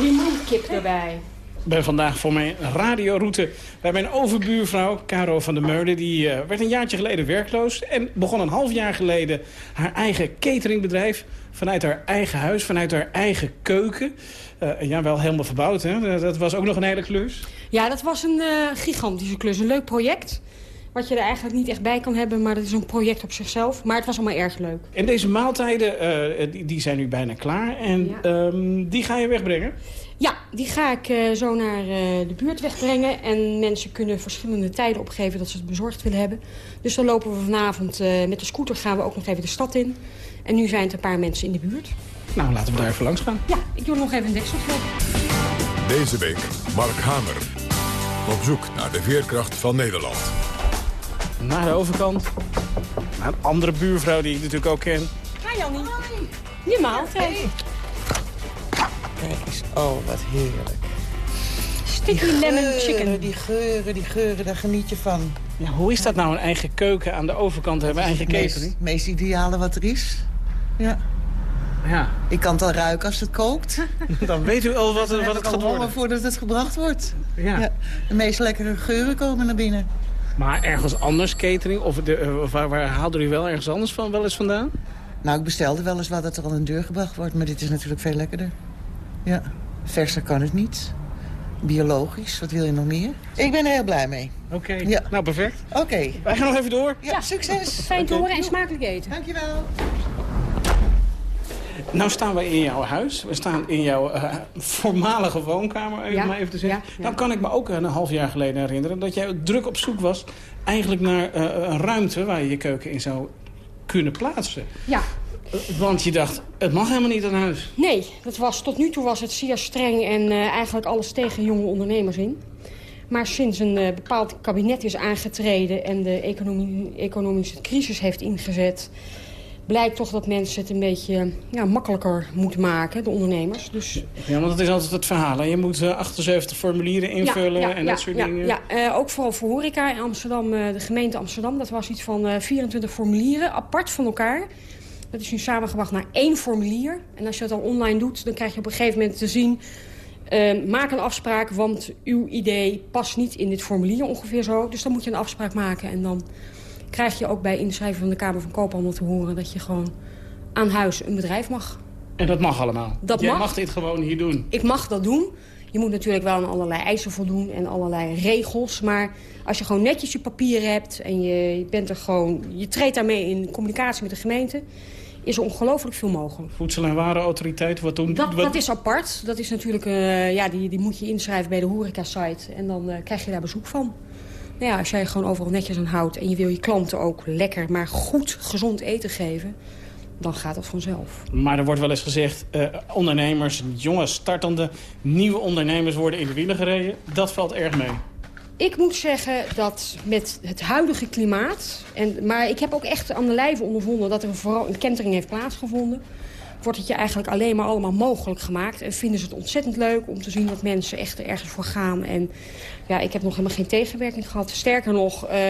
limoenkip erbij. Ik ben vandaag voor mijn radioroute bij mijn overbuurvrouw, Caro van der Meulen. Die uh, werd een jaartje geleden werkloos en begon een half jaar geleden haar eigen cateringbedrijf. Vanuit haar eigen huis, vanuit haar eigen keuken. Uh, ja, wel helemaal verbouwd, hè? Dat was ook nog een hele klus. Ja, dat was een uh, gigantische klus. Een leuk project. Wat je er eigenlijk niet echt bij kan hebben, maar dat is een project op zichzelf. Maar het was allemaal erg leuk. En deze maaltijden, uh, die, die, zijn nu bijna klaar. En ja. um, die ga je wegbrengen? Ja, die ga ik uh, zo naar uh, de buurt wegbrengen. En mensen kunnen verschillende tijden opgeven dat ze het bezorgd willen hebben. Dus dan lopen we vanavond met de scooter gaan we ook nog even de stad in. En nu zijn het een paar mensen in de buurt. Nou, laten we daar even langs gaan. Ja, ik doe nog even een dekseltje. Deze week Mark Hamer. Op zoek naar de veerkracht van Nederland naar de overkant. Naar een andere buurvrouw die ik natuurlijk ook ken. Hi Jannie. Je maaltijd. Kijk eens, oh wat heerlijk. Sticky lemon chicken. Die geuren, die geuren, daar geniet je van. Ja, hoe is dat nou, een eigen keuken aan de overkant hebben, eigen catering? Het meest ideale wat er is. Ja. Ja. Ik kan het al ruiken als het kookt. Dan weet u al wat, wat het gaat worden. voordat het gebracht wordt. Ja. ja. De meest lekkere geuren komen naar binnen. Maar ergens anders catering? Of, de, of waar, waar haalde u wel ergens anders van wel eens vandaan? Nou, ik bestelde wel eens wat dat er al aan de deur gebracht wordt. Maar dit is natuurlijk veel lekkerder. Ja, verser kan het niet. Biologisch, wat wil je nog meer? Ik ben er heel blij mee. Oké, ja. nou perfect. Oké. Wij gaan nog even door. Ja, succes. Fijn te horen en smakelijk eten. Dankjewel. Nou staan we in jouw huis. We staan in jouw uh, voormalige woonkamer, even, Ja, maar even te zeggen. ja, ja. Nou kan ik me ook een half jaar geleden herinneren... dat jij druk op zoek was eigenlijk naar eh, een ruimte... waar je je keuken in zou kunnen plaatsen. Ja. Eh, Want je dacht, het mag helemaal niet aan huis. Nee, dat was, tot nu toe was het zeer streng en eh, eigenlijk alles tegen jonge ondernemers in. Maar sinds een eh, bepaald kabinet is aangetreden en de economie, economische crisis heeft ingezet... blijkt toch dat mensen het een beetje ja, makkelijker moeten maken, de ondernemers. Dus Ja, want dat is altijd het verhaal. hè. Je moet eh, 78 formulieren invullen ja, ja, en dat soort ja, dingen. Ja, eh, ook vooral voor horeca in Amsterdam, eh, de gemeente Amsterdam. Dat was iets van eh, 24 formulieren, apart van elkaar. Dat is nu samengebracht naar één formulier. En als je dat dan online doet, dan krijg je op een gegeven moment te zien... eh, maak een afspraak, want uw idee past niet in dit formulier ongeveer zo. Dus dan moet je een afspraak maken. En dan krijg je ook bij inschrijven van de Kamer van Koophandel te horen... dat je gewoon aan huis een bedrijf mag. En dat mag allemaal. Dat Jij mag. mag dit gewoon hier doen. Ik mag dat doen. Je moet natuurlijk wel aan allerlei eisen voldoen en allerlei regels. Maar als je gewoon netjes je papieren hebt en je, bent er gewoon... je treedt daarmee in communicatie met de gemeente... is er ongelooflijk veel mogelijk. Voedsel- en Warenautoriteit, wat doen... Dat, wat- dat is apart. Dat is natuurlijk, eh, ja, die, die moet je inschrijven bij de horeca-site. En dan eh, krijg je daar bezoek van. Nou ja, als jij gewoon overal netjes aan houdt... en je wil je klanten ook lekker, maar goed, gezond eten geven... dan gaat dat vanzelf. Maar er wordt wel eens gezegd, eh, ondernemers, jonge, startende, nieuwe ondernemers worden in de wielen gereden. Dat valt erg mee. Ik moet zeggen dat met het huidige klimaat... En, maar ik heb ook echt aan de lijve ondervonden dat er vooral een kentering heeft plaatsgevonden. Wordt het je eigenlijk alleen maar allemaal mogelijk gemaakt. En vinden ze het ontzettend leuk om te zien dat mensen echt er ergens voor gaan. En ja, ik heb nog helemaal geen tegenwerking gehad. Sterker nog, eh,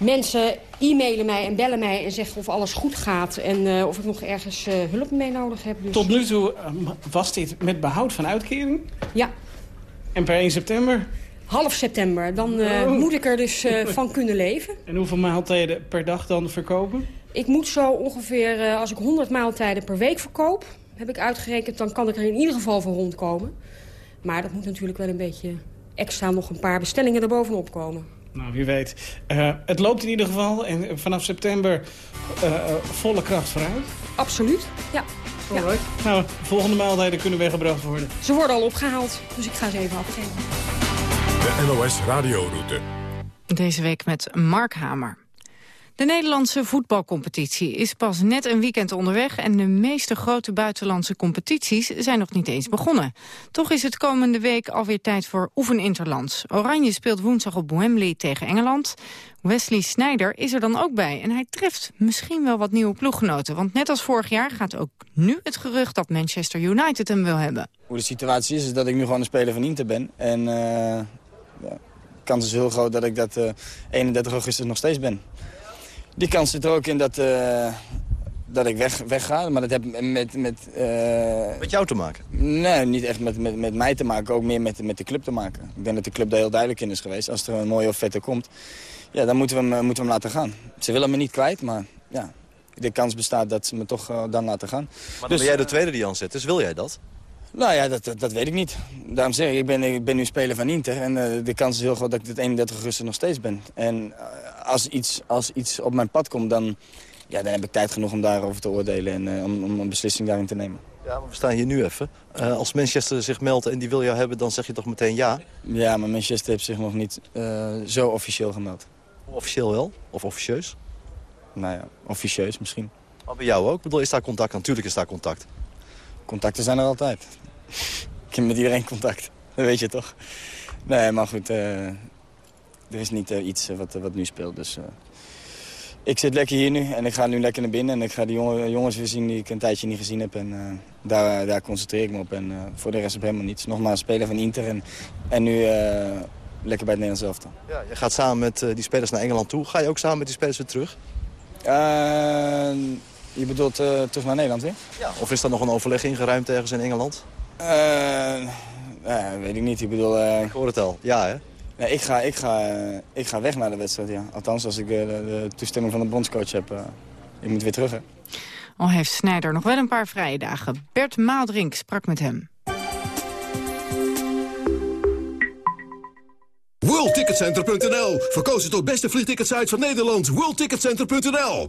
mensen e-mailen mij en bellen mij en zeggen of alles goed gaat. En eh, of ik nog ergens eh, hulp mee nodig heb. Dus... Tot nu toe was dit met behoud van uitkering. Ja. En per 1 september. Half september, dan Oh. moet ik er dus van kunnen leven. En hoeveel maaltijden per dag dan verkopen? Ik moet zo ongeveer, eh, als ik 100 maaltijden per week verkoop... heb ik uitgerekend, dan kan ik er in ieder geval voor rondkomen. Maar dat moet natuurlijk wel een beetje extra nog een paar bestellingen erbovenop komen. Nou, wie weet. Eh, het loopt in ieder geval en vanaf september eh, volle kracht vooruit. Absoluut, ja. ja. Nou, volgende maaltijden kunnen weggebracht worden. Ze worden al opgehaald, dus ik ga ze even afgeven. De NOS Radioroute. Deze week met Mark Hamer. De Nederlandse voetbalcompetitie is pas net een weekend onderweg... en de meeste grote buitenlandse competities zijn nog niet eens begonnen. Toch is het komende week alweer tijd voor oefeninterlands. Oranje speelt woensdag op Wembley tegen Engeland. Wesley Sneijder is er dan ook bij en hij treft misschien wel wat nieuwe ploeggenoten. Want net als vorig jaar gaat ook nu het gerucht dat Manchester United hem wil hebben. Hoe de situatie is, is dat ik nu gewoon een speler van Inter ben. En eh, ja, de kans is heel groot dat ik dat eh 31 augustus nog steeds ben. Die kans zit er ook in dat, eh, dat ik weg, wegga. Maar dat heeft met... Met, eh, Met jou te maken? Nee, niet echt met, met, met mij te maken. Ook meer met, met de club te maken. Ik denk dat de club daar heel duidelijk in is geweest. Als er een mooie offerte komt, ja, dan moeten we, hem, eh, moeten we hem laten gaan. Ze willen me niet kwijt, maar ja, de kans bestaat dat ze me toch dan laten gaan. Maar dan ben jij de tweede die aan zet, dus wil jij dat? Nou ja, dat, dat, dat weet ik niet. Daarom zeg ik, ik ben, ik ben nu speler van Inter. En eh, de kans is heel groot dat ik het 31 augustus nog steeds ben. En eh, als, iets, als iets op mijn pad komt, dan, ja, dan heb ik tijd genoeg om daarover te oordelen. En eh, om, om een beslissing daarin te nemen. Ja, maar we staan hier nu even. Als Manchester zich meldt en die wil jou hebben, dan zeg je toch meteen ja? Ja, maar Manchester heeft zich nog niet zo officieel gemeld. Officieel wel? Of officieus? Nou ja, officieus misschien. Maar bij jou ook? Ik bedoel, is daar contact? Natuurlijk is daar contact. Contacten zijn er altijd. ik heb met iedereen contact. Dat weet je toch? Nee, maar goed. eh, er is niet eh, iets eh, wat, wat nu speelt. Dus, ik zit lekker hier nu en ik ga nu lekker naar binnen. En ik ga die jongen, jongens weer zien die ik een tijdje niet gezien heb. En daar, daar concentreer ik me op. En voor de rest op helemaal niets. Nogmaals, speler van Inter en, en nu lekker bij het Nederlands elftal. Ja, je gaat samen met die spelers naar Engeland toe. Ga je ook samen met die spelers weer terug? Je bedoelt eh, terug naar Nederland weer? Ja. Of is er nog een overleg ingeruimd ergens in Engeland? Eh, ja, weet ik niet. Ik bedoel... eh, Ik hoor het al. Ja, hè? Nee, ik, ga, ik, ga, ik ga weg naar de wedstrijd, ja. Althans, als ik de, de toestemming van de bondscoach heb. eh, ik moet weer terug, hè. Al heeft Snijder nog wel een paar vrije dagen. Bert Maaldrink sprak met hem. WorldTicketCenter.nl Verkozen tot beste vliegticketsite van Nederland. WorldTicketCenter.nl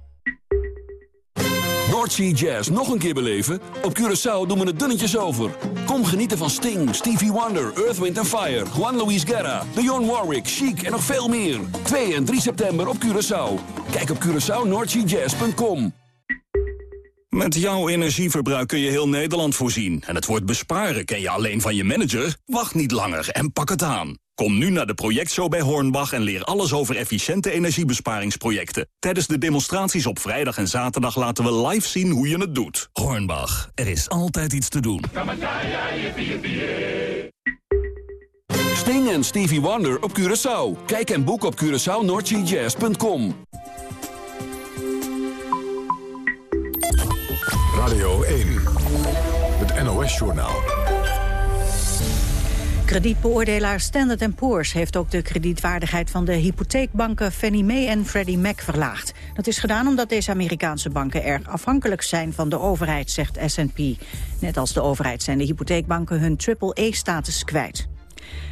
Noordsea Jazz nog een keer beleven? Op Curaçao doen we het dunnetjes over. Kom genieten van Sting, Stevie Wonder, Earth, Wind Fire... Juan Luis Guerra, Dionne Warwick, Chic en nog veel meer. 2 en 3 september op Curaçao. Kijk op CuraçaoNoordseaJazz.com. Met jouw energieverbruik kun je heel Nederland voorzien. En het woord besparen ken je alleen van je manager? Wacht niet langer en pak het aan. Kom nu naar de projectshow bij Hornbach en leer alles over efficiënte energiebesparingsprojecten. Tijdens de demonstraties op vrijdag en zaterdag laten we live zien hoe je het doet. Hornbach, er is altijd iets te doen. Sting en Stevie Wonder op Curaçao. Kijk en boek op CuraçaoNoordseaJazz.com. Radio 1, het NOS-journaal. Kredietbeoordelaar Standard Poor's heeft ook de kredietwaardigheid van de hypotheekbanken Fannie Mae en Freddie Mac verlaagd. Dat is gedaan omdat deze Amerikaanse banken erg afhankelijk zijn van de overheid, zegt S&P. Net als de overheid zijn de hypotheekbanken hun triple-A-status kwijt.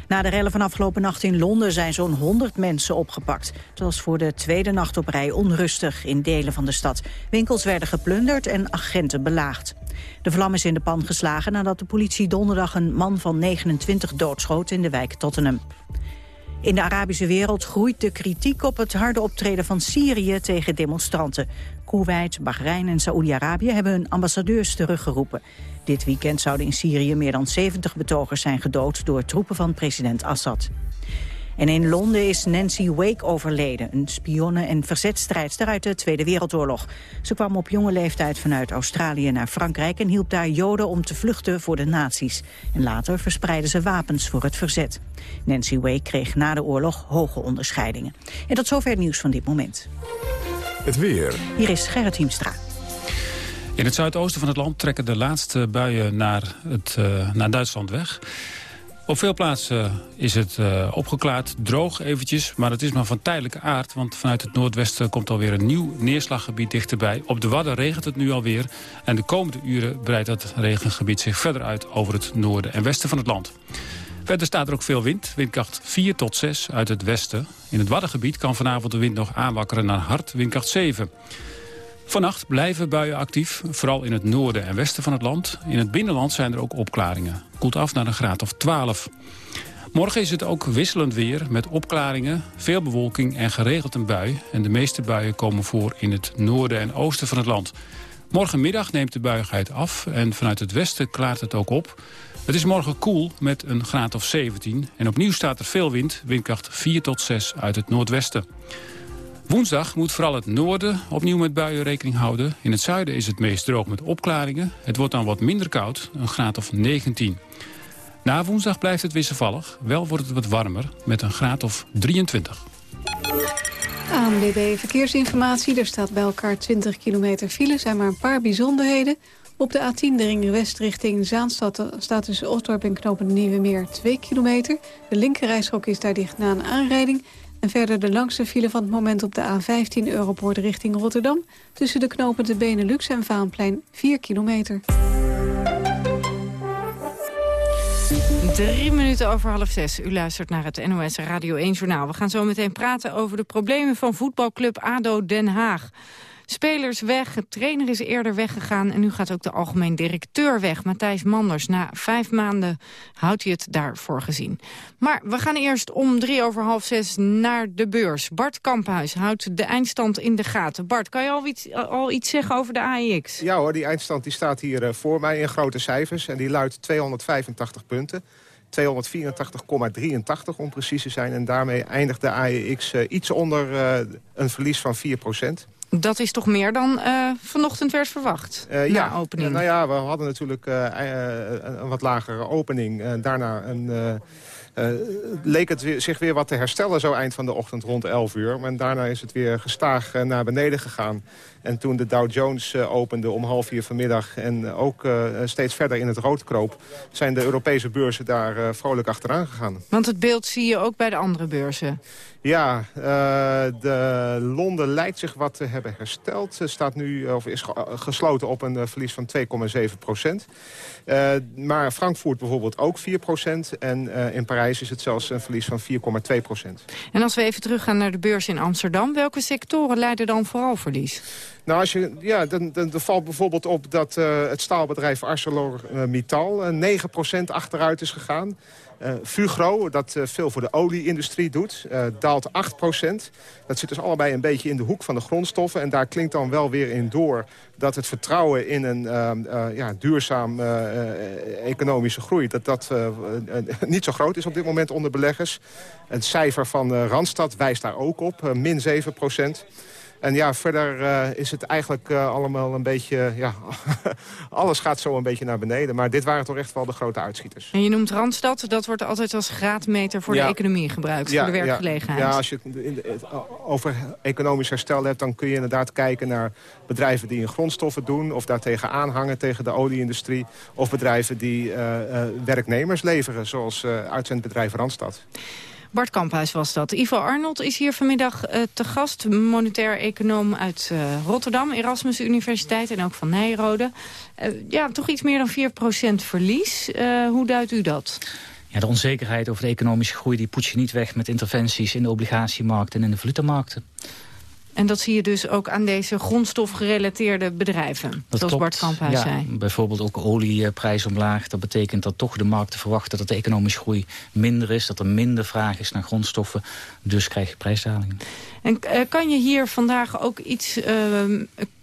Na de rellen van afgelopen nacht in Londen zijn zo'n 100 mensen opgepakt. Het was voor de tweede nacht op rij onrustig in delen van de stad. Winkels werden geplunderd en agenten belaagd. De vlam is in de pan geslagen nadat de politie donderdag een man van 29 doodschoot in de wijk Tottenham. In de Arabische wereld groeit de kritiek op het harde optreden van Syrië tegen demonstranten. Kuwait, Bahrein en Saoedi-Arabië hebben hun ambassadeurs teruggeroepen. Dit weekend zouden in Syrië meer dan 70 betogers zijn gedood door troepen van president Assad. En in Londen is Nancy Wake overleden, een spionne en verzetstrijdster uit de Tweede Wereldoorlog. Ze kwam op jonge leeftijd vanuit Australië naar Frankrijk en hielp daar Joden om te vluchten voor de nazi's. En later verspreidde ze wapens voor het verzet. Nancy Wake kreeg na de oorlog hoge onderscheidingen. En tot zover het nieuws van dit moment. Het weer. Hier is Gerrit Hiemstra. In het zuidoosten van het land trekken de laatste buien naar, het, uh, naar Duitsland weg. Op veel plaatsen is het uh, opgeklaard, droog eventjes, maar het is maar van tijdelijke aard. Want vanuit het noordwesten komt alweer een nieuw neerslaggebied dichterbij. Op de Wadden regent het nu alweer. En de komende uren breidt dat regengebied zich verder uit over het noorden en westen van het land. Verder staat er ook veel wind, windkracht 4 tot 6 uit het westen. In het Waddengebied kan vanavond de wind nog aanwakkeren naar hard, windkracht 7. Vannacht blijven buien actief, vooral in het noorden en westen van het land. In het binnenland zijn er ook opklaringen. Koelt af naar een graad of 12. Morgen is het ook wisselend weer met opklaringen, veel bewolking en geregeld een bui. En de meeste buien komen voor in het noorden en oosten van het land. Morgenmiddag neemt de buigheid af en vanuit het westen klaart het ook op. Het is morgen koel met een graad of 17. En opnieuw staat er veel wind, windkracht 4 tot 6 uit het noordwesten. Woensdag moet vooral het noorden opnieuw met buien rekening houden. In het zuiden is het meest droog met opklaringen. Het wordt dan wat minder koud, een graad of 19. Na woensdag blijft het wisselvallig. Wel wordt het wat warmer met een graad of 23. ANWB Verkeersinformatie. Er staat bij elkaar 20 kilometer file. zijn maar een paar bijzonderheden. Op de A10 de ring west richting Zaanstad staat tussen Osdorp en Knopen Nieuwe Meer 2 kilometer. De linkerrijstrook is daar dicht na een aanrijding. En verder de langste file van het moment op de A15 Europoort richting Rotterdam... tussen de knopen de Benelux en Vaanplein 4 kilometer. Drie minuten over half zes. U luistert naar het NOS Radio 1 Journaal. We gaan zo meteen praten over de problemen van voetbalclub ADO Den Haag. Spelers weg, de trainer is eerder weggegaan... en nu gaat ook de algemeen directeur weg, Matthijs Manders. Na vijf maanden houdt hij het daarvoor gezien. Maar we gaan eerst om drie over half zes naar de beurs. Bart Kamphuis houdt de eindstand in de gaten. Bart, kan je al iets, al iets zeggen over de AEX? Ja hoor, die eindstand die staat hier uh, voor mij in grote cijfers... en die luidt 285 punten. 284,83 om precies te zijn. En daarmee eindigt de AEX uh, iets onder uh, een verlies van 4 procent. Dat is toch meer dan uh, vanochtend werd verwacht, uh, ja, opening? nou ja, we hadden natuurlijk uh, een wat lagere opening. daarna een, leek het weer, zich weer wat te herstellen zo eind van de ochtend rond 11 uur. Maar daarna is het weer gestaag naar beneden gegaan. En toen de Dow Jones opende om half vier vanmiddag en ook steeds verder in het rood kroop... zijn de Europese beurzen daar vrolijk achteraan gegaan. Want het beeld zie je ook bij de andere beurzen? Ja, uh, de Londen lijkt zich wat te hebben hersteld. Ze staat nu, of is gesloten op een verlies van 2,7 procent. Uh, maar Frankfurt bijvoorbeeld ook 4 procent. En uh, in Parijs is het zelfs een verlies van 4,2 procent. En als we even teruggaan naar de beurs in Amsterdam... welke sectoren leiden dan vooral verlies? Nou, als je, ja, dan, dan, valt bijvoorbeeld op dat uh, het staalbedrijf ArcelorMittal... 9 procent achteruit is gegaan. Uh, Fugro, dat veel voor de olieindustrie doet, daalt 8% Dat zit dus allebei een beetje in de hoek van de grondstoffen. En daar klinkt dan wel weer in door dat het vertrouwen in een ja, duurzaam economische groei... dat dat niet zo groot is op dit moment onder beleggers. Het cijfer van Randstad wijst daar ook op, min 7 en ja, verder uh, is het eigenlijk uh, allemaal een beetje... Ja, alles gaat zo een beetje naar beneden. Maar dit waren toch echt wel de grote uitschieters. En je noemt Randstad. Dat wordt altijd als graadmeter voor de economie gebruikt. Ja, voor de werkgelegenheid. Ja, ja als je het over economisch herstel hebt... dan kun je inderdaad kijken naar bedrijven die in grondstoffen doen... of daartegen aanhangen tegen de olieindustrie. Of bedrijven die uh, werknemers leveren, zoals uitzendbedrijf Randstad. Bart Kamphuis was dat. Ivo Arnold is hier vanmiddag uh, te gast. Monetair econoom uit uh, Rotterdam, Erasmus Universiteit en ook van Nijrode. Uh, ja, toch iets meer dan 4% verlies. hoe duidt u dat? Ja, de onzekerheid over de economische groei die poets je niet weg met interventies in de obligatiemarkt en in de valutamarkten. En dat zie je dus ook aan deze grondstofgerelateerde bedrijven, dat zoals Bart Kamphuis ja, zei. Bijvoorbeeld ook olieprijs omlaag. Dat betekent dat toch de markten verwachten dat de economische groei minder is. Dat er minder vraag is naar grondstoffen. Dus krijg je prijsdalingen. En uh, kan je hier vandaag ook iets uh,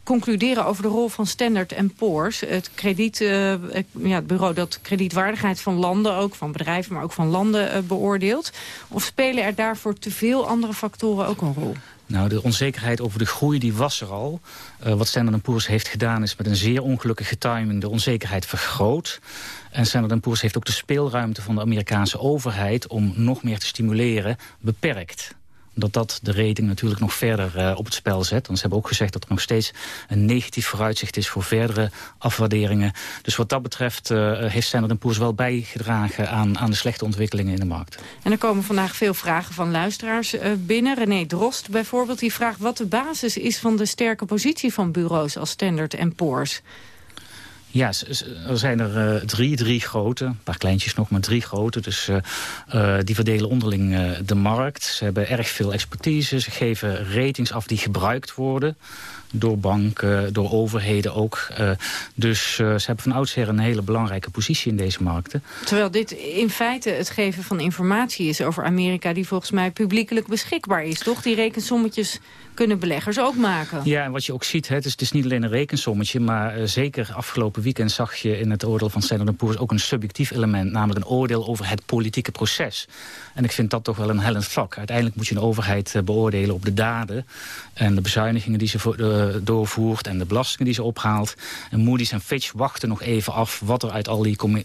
concluderen over de rol van Standard Poor's. Het, krediet, uh, ja, het bureau dat kredietwaardigheid van landen, ook van bedrijven, maar ook van landen beoordeelt. Of spelen er daarvoor te veel andere factoren ook een rol? Nou, de onzekerheid over de groei die was er al. Uh, wat Standard Poor's heeft gedaan is met een zeer ongelukkige timing de onzekerheid vergroot. En Standard Poor's heeft ook de speelruimte van de Amerikaanse overheid om nog meer te stimuleren beperkt dat dat de rating natuurlijk nog verder uh, op het spel zet. Want ze hebben ook gezegd dat er nog steeds een negatief vooruitzicht is voor verdere afwaarderingen. Dus wat dat betreft uh, heeft Standard Poor's wel bijgedragen aan, aan de slechte ontwikkelingen in de markt. En er komen vandaag veel vragen van luisteraars uh, binnen. René Drost bijvoorbeeld, die vraagt wat de basis is van de sterke positie van bureaus als Standard Poor's. Ja, er zijn er uh, drie, drie grote. Een paar kleintjes nog, maar drie grote. Dus uh, uh, die verdelen onderling de markt. Ze hebben erg veel expertise. Ze geven ratings af die gebruikt worden door banken, door overheden ook. Uh, dus uh, ze hebben van oudsher een hele belangrijke positie in deze markten. Terwijl dit in feite het geven van informatie is over Amerika... die volgens mij publiekelijk beschikbaar is, toch? Die rekensommetjes kunnen beleggers ook maken. Ja, en wat je ook ziet, hè, het, is, het is niet alleen een rekensommetje... maar uh, zeker afgelopen weekend zag je in het oordeel van Standard Poor's... ook een subjectief element, namelijk een oordeel over het politieke proces. En ik vind dat toch wel een hellend vlak. Uiteindelijk moet je een overheid uh, beoordelen op de daden... en de bezuinigingen die ze voor, uh, doorvoert en de belastingen die ze ophaalt. En Moody's en Fitch wachten nog even af... wat er uit al die com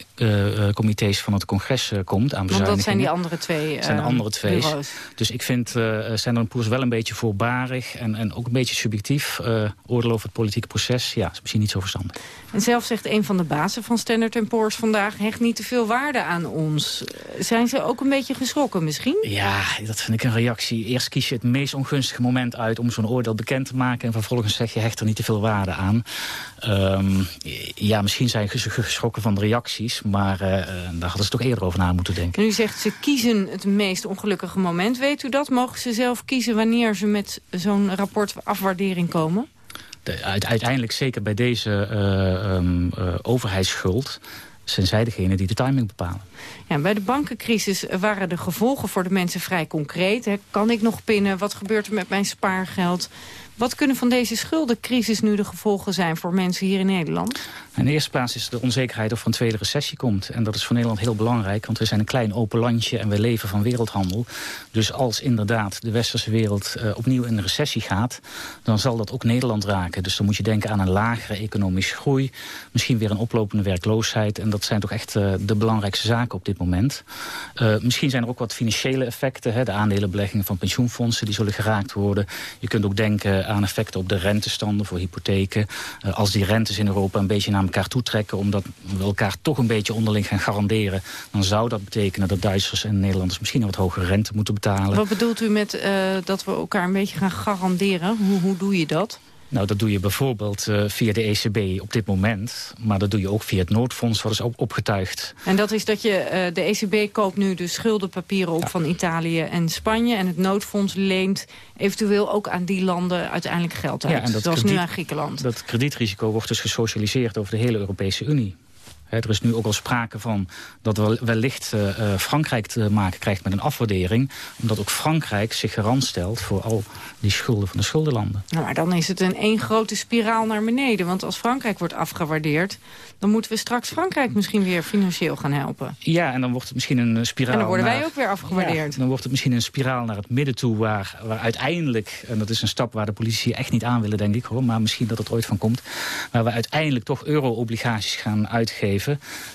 comité's van het congres komt aan bezuinigingen. Want dat zijn die andere twee Dat zijn de andere twee. Dus ik vind Standard Poor's wel een beetje voorbarig en, en ook een beetje subjectief. Oordeel over het politieke proces, ja, is misschien niet zo verstandig. En zelf zegt een van de bazen van Standard Poor's vandaag... hecht niet te veel waarde aan ons. Zijn ze ook een beetje geschrokken misschien? Ja, dat vind ik een reactie. Eerst kies je het meest ongunstige moment uit om zo'n oordeel bekend te maken... en vervolgens zeg je hecht er niet te veel waarde aan. Um, ja, misschien zijn ze geschrokken van de reacties... maar uh, daar hadden ze toch eerder over na moeten denken. En u zegt ze kiezen het meest ongelukkige moment. Weet u dat? Mogen ze zelf kiezen wanneer ze met zo'n rapport afwaardering komen? De, uiteindelijk zeker bij deze uh, um, uh, overheidsschuld zijn zij degene die de timing bepalen. Ja, bij de bankencrisis waren de gevolgen voor de mensen vrij concreet. Hè. Kan ik nog pinnen? Wat gebeurt er met mijn spaargeld? Wat kunnen van deze schuldencrisis nu de gevolgen zijn voor mensen hier in Nederland? In de eerste plaats is de onzekerheid of er een tweede recessie komt. En dat is voor Nederland heel belangrijk, want we zijn een klein open landje en we leven van wereldhandel. Dus als inderdaad de westerse wereld uh, opnieuw in een recessie gaat, dan zal dat ook Nederland raken. Dus dan moet je denken aan een lagere economische groei, misschien weer een oplopende werkloosheid. En dat zijn toch echt uh, de belangrijkste zaken op dit moment. Uh, misschien zijn er ook wat financiële effecten, hè, de aandelenbeleggingen van pensioenfondsen die zullen geraakt worden. Je kunt ook denken aan effecten op de rentestanden voor hypotheken. als die rentes in Europa een beetje naar elkaar toe trekken... omdat we elkaar toch een beetje onderling gaan garanderen... dan zou dat betekenen dat Duitsers en Nederlanders misschien een wat hogere rente moeten betalen. Wat bedoelt u met dat we elkaar een beetje gaan garanderen? Hoe, hoe doe je dat? Nou, dat doe je bijvoorbeeld uh, via de ECB op dit moment. Maar dat doe je ook via het noodfonds, wat is op opgetuigd. En dat is dat je, uh, de ECB koopt nu de schuldenpapieren op van Italië en Spanje. En het noodfonds leent eventueel ook aan die landen uiteindelijk geld uit. Ja, en dat zoals krediet, nu aan Griekenland. Dat kredietrisico wordt dus gesocialiseerd over de hele Europese Unie er is nu ook al sprake van dat we wellicht uh, Frankrijk te maken krijgt met een afwaardering. Omdat ook Frankrijk zich garant stelt voor al die schulden van de schuldenlanden. Nou, maar dan is het een één grote spiraal naar beneden. Want als Frankrijk wordt afgewaardeerd... dan moeten we straks Frankrijk misschien weer financieel gaan helpen. Ja, en dan wordt het misschien een spiraal... En dan worden wij ook weer afgewaardeerd. dan wordt het misschien een spiraal naar het midden toe... Waar, waar uiteindelijk, en dat is een stap waar de politici echt niet aan willen, denk ik... hoor, maar misschien dat het ooit van komt... waar we uiteindelijk toch euro-obligaties gaan uitgeven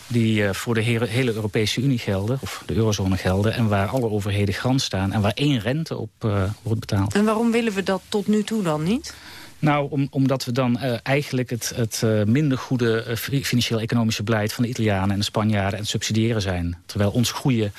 die uh, voor de hele, Europese Unie gelden, of de eurozone gelden... en waar alle overheden grans staan en waar één rente op uh, wordt betaald. En waarom willen we dat tot nu toe dan niet? Nou, om, omdat we dan uh, eigenlijk het, het uh, minder goede uh, financieel-economische beleid... van de Italianen en de Spanjaarden en het subsidiëren zijn. Terwijl ons goede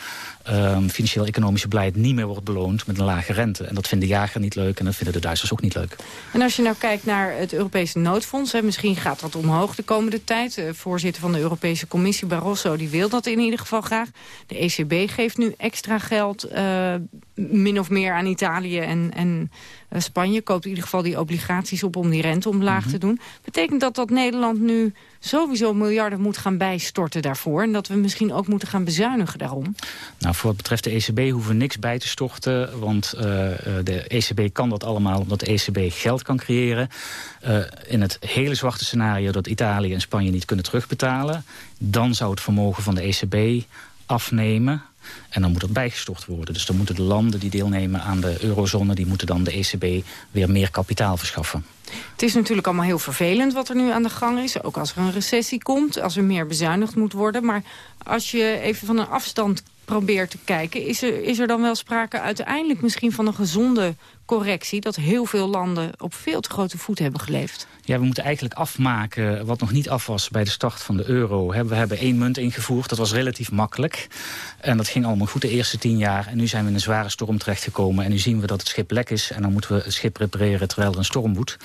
um, financieel-economische beleid niet meer wordt beloond met een lage rente. En dat vinden de jager niet leuk en dat vinden de Duitsers ook niet leuk. En als je nou kijkt naar het Europese noodfonds, hè, misschien gaat dat omhoog de komende tijd. De voorzitter van de Europese Commissie, Barroso, die wil dat in ieder geval graag. De ECB geeft nu extra geld, uh, min of meer aan Italië en, en uh, Spanje. Koopt in ieder geval die obligaties op om die rente omlaag mm -hmm. te doen. Betekent dat dat Nederland nu sowieso miljarden moet gaan bijstorten daarvoor... en dat we misschien ook moeten gaan bezuinigen daarom? Nou, voor wat betreft de ECB hoeven we niks bij te storten... want uh, de ECB kan dat allemaal omdat de ECB geld kan creëren. Uh, in het hele zwarte scenario dat Italië en Spanje niet kunnen terugbetalen... dan zou het vermogen van de ECB afnemen en dan moet het bijgestort worden. Dus dan moeten de landen die deelnemen aan de eurozone... die moeten dan de ECB weer meer kapitaal verschaffen. Het is natuurlijk allemaal heel vervelend wat er nu aan de gang is. Ook als er een recessie komt, als er meer bezuinigd moet worden. Maar als je even van een afstand probeert te kijken... is er, is er dan wel sprake uiteindelijk misschien van een gezonde correctie... dat heel veel landen op veel te grote voet hebben geleefd? Ja, we moeten eigenlijk afmaken wat nog niet af was bij de start van de euro. We hebben één munt ingevoerd, dat was relatief makkelijk. En dat ging allemaal goed de eerste tien jaar. En nu zijn we in een zware storm terechtgekomen. En nu zien we dat het schip lek is. En dan moeten we het schip repareren terwijl er een storm woedt.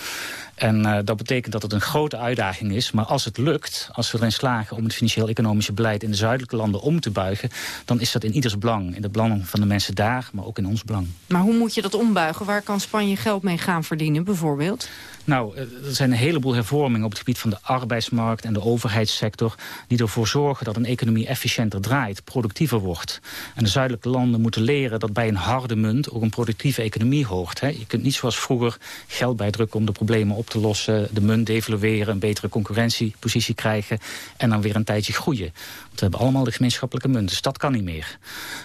En uh, dat betekent dat het een grote uitdaging is. Maar als het lukt, als we erin slagen om het financieel-economische beleid in de zuidelijke landen om te buigen, dan is dat in ieders belang. In het belang van de mensen daar, maar ook in ons belang. Maar hoe moet je dat ombuigen? Waar kan Spanje geld mee gaan verdienen bijvoorbeeld? Nou, er zijn een heleboel hervormingen op het gebied van de arbeidsmarkt en de overheidssector... die ervoor zorgen dat een economie efficiënter draait, productiever wordt. En de zuidelijke landen moeten leren dat bij een harde munt ook een productieve economie hoort. Hè. Je kunt niet zoals vroeger geld bijdrukken om de problemen op te lossen... de munt devalueren, een betere concurrentiepositie krijgen... en dan weer een tijdje groeien. We hebben allemaal de gemeenschappelijke munt, dus dat kan niet meer.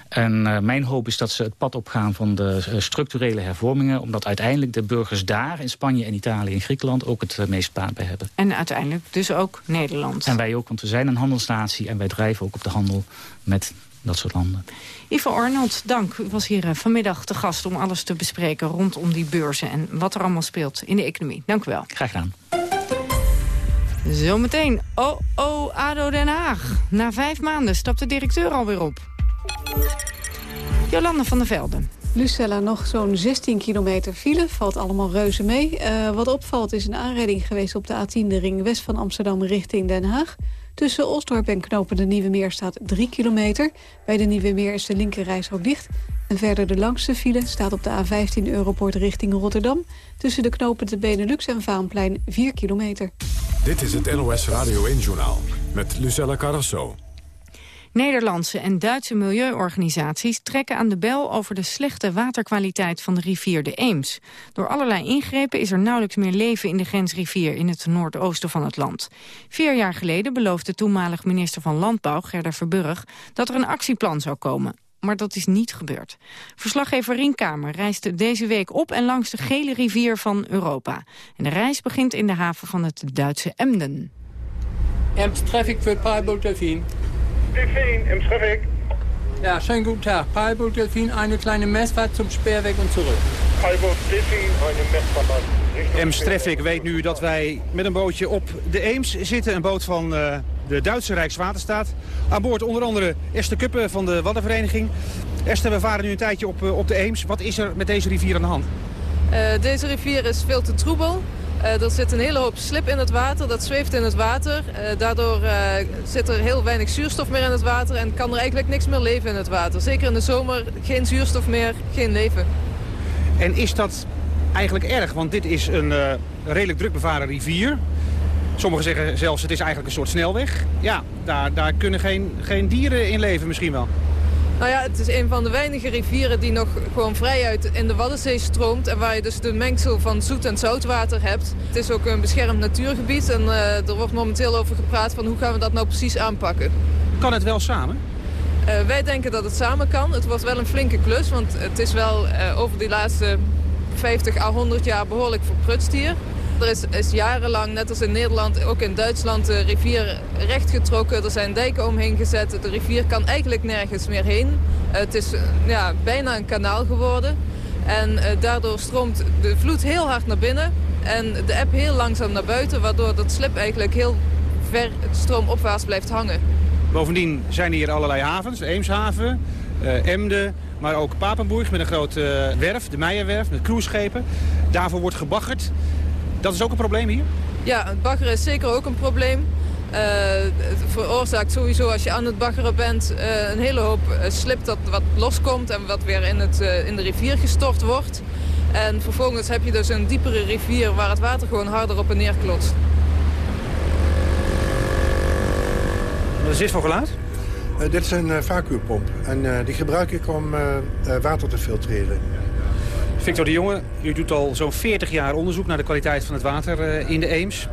En uh, mijn hoop is dat ze het pad opgaan van de uh, structurele hervormingen... omdat uiteindelijk de burgers daar in Spanje en Italië en Griekenland... ook het uh, meest baat bij hebben. En uiteindelijk dus ook Nederland. En wij ook, want we zijn een handelsnatie... en wij drijven ook op de handel met dat soort landen. Ivo Arnold, dank. U was hier vanmiddag te gast om alles te bespreken... rondom die beurzen en wat er allemaal speelt in de economie. Dank u wel. Graag gedaan. Zometeen. Oh, oh, ADO Den Haag. Na vijf maanden stapt de directeur alweer op. Jolanda van der Velden. Lucella nog zo'n 16 kilometer file. Valt allemaal reuze mee. Uh, wat opvalt is een aanrijding geweest op de A10, de ring west van Amsterdam richting Den Haag. Tussen Osdorp en Knopen de Nieuwe Meer staat 3 kilometer. Bij de Nieuwe Meer is de linkerreis ook dicht. En verder de langste file staat op de A15 Europort richting Rotterdam. Tussen de knopen de Benelux en Vaanplein 4 kilometer. Dit is het NOS Radio 1-journaal met Lucella Carrasso. Nederlandse en Duitse milieuorganisaties trekken aan de bel over de slechte waterkwaliteit van de rivier de Eems. Door allerlei ingrepen is er nauwelijks meer leven in de grensrivier in het noordoosten van het land. Vier jaar geleden beloofde toenmalig minister van Landbouw, Gerda Verburg, dat er een actieplan zou komen. Maar dat is niet gebeurd. Verslaggever Rienkamer reisde deze week op en langs de gele rivier van Europa. En de reis begint in de haven van het Duitse Emden. Ems traffic voor Paalboot 10. P1, Ems traffic. Ja, schönen guten Tag. Palboot Delfin, eine kleine Messfahrt zum Speerweg und zurück. Palboot Delfin, eine Messfahrt. Ems Traffic weet nu dat wij met een bootje op de Eems zitten. Een boot van uh, de Duitse Rijkswaterstaat. Aan boord onder andere Esther Kuppen van de Waddenvereniging. Esther, we varen nu een tijdje op, uh, op de Eems. Wat is er met deze rivier aan de hand? Uh, deze rivier is veel te troebel. Uh, er zit een hele hoop slip in het water, dat zweeft in het water. Uh, daardoor zit er heel weinig zuurstof meer in het water en kan er eigenlijk niks meer leven in het water. Zeker in de zomer, geen zuurstof meer, geen leven. En is dat eigenlijk erg? Want dit is een redelijk druk bevaren rivier. Sommigen zeggen zelfs het is eigenlijk een soort snelweg. Ja, daar, daar kunnen geen, geen dieren in leven misschien wel. Nou ja, het is een van de weinige rivieren die nog gewoon vrijuit in de Waddenzee stroomt. En waar je dus de mengsel van zoet en zoutwater hebt. Het is ook een beschermd natuurgebied. En uh, er wordt momenteel over gepraat van hoe gaan we dat nou precies aanpakken. Kan het wel samen? Uh, wij denken dat het samen kan. Het wordt wel een flinke klus, want het is wel uh, over die laatste 50 à 100 jaar behoorlijk verprutst hier. Er is, jarenlang, net als in Nederland, ook in Duitsland, de rivier rechtgetrokken. Er zijn dijken omheen gezet. De rivier kan eigenlijk nergens meer heen. Uh, het is uh, ja, bijna een kanaal geworden. En uh, daardoor stroomt de vloed heel hard naar binnen. En de eb heel langzaam naar buiten, waardoor dat slip eigenlijk heel ver stroomopwaarts blijft hangen. Bovendien zijn hier allerlei havens. Eemshaven, Emden, maar ook Papenburg met een grote werf, de Meijerwerf, met cruiseschepen. Daarvoor wordt gebaggerd. Dat is ook een probleem hier? Ja, het baggeren is zeker ook een probleem. Uh, het veroorzaakt sowieso als je aan het baggeren bent uh, een hele hoop uh, slip dat wat loskomt en wat weer in, het, in de rivier gestort wordt. En vervolgens heb je dus een diepere rivier waar het water gewoon harder op en neer klotst. Wat is dit voor geluid? dit is een vacuümpomp en die gebruik ik om water te filtreren. Victor de Jonge, u doet al zo'n 40 jaar onderzoek naar de kwaliteit van het water uh, in de Eems.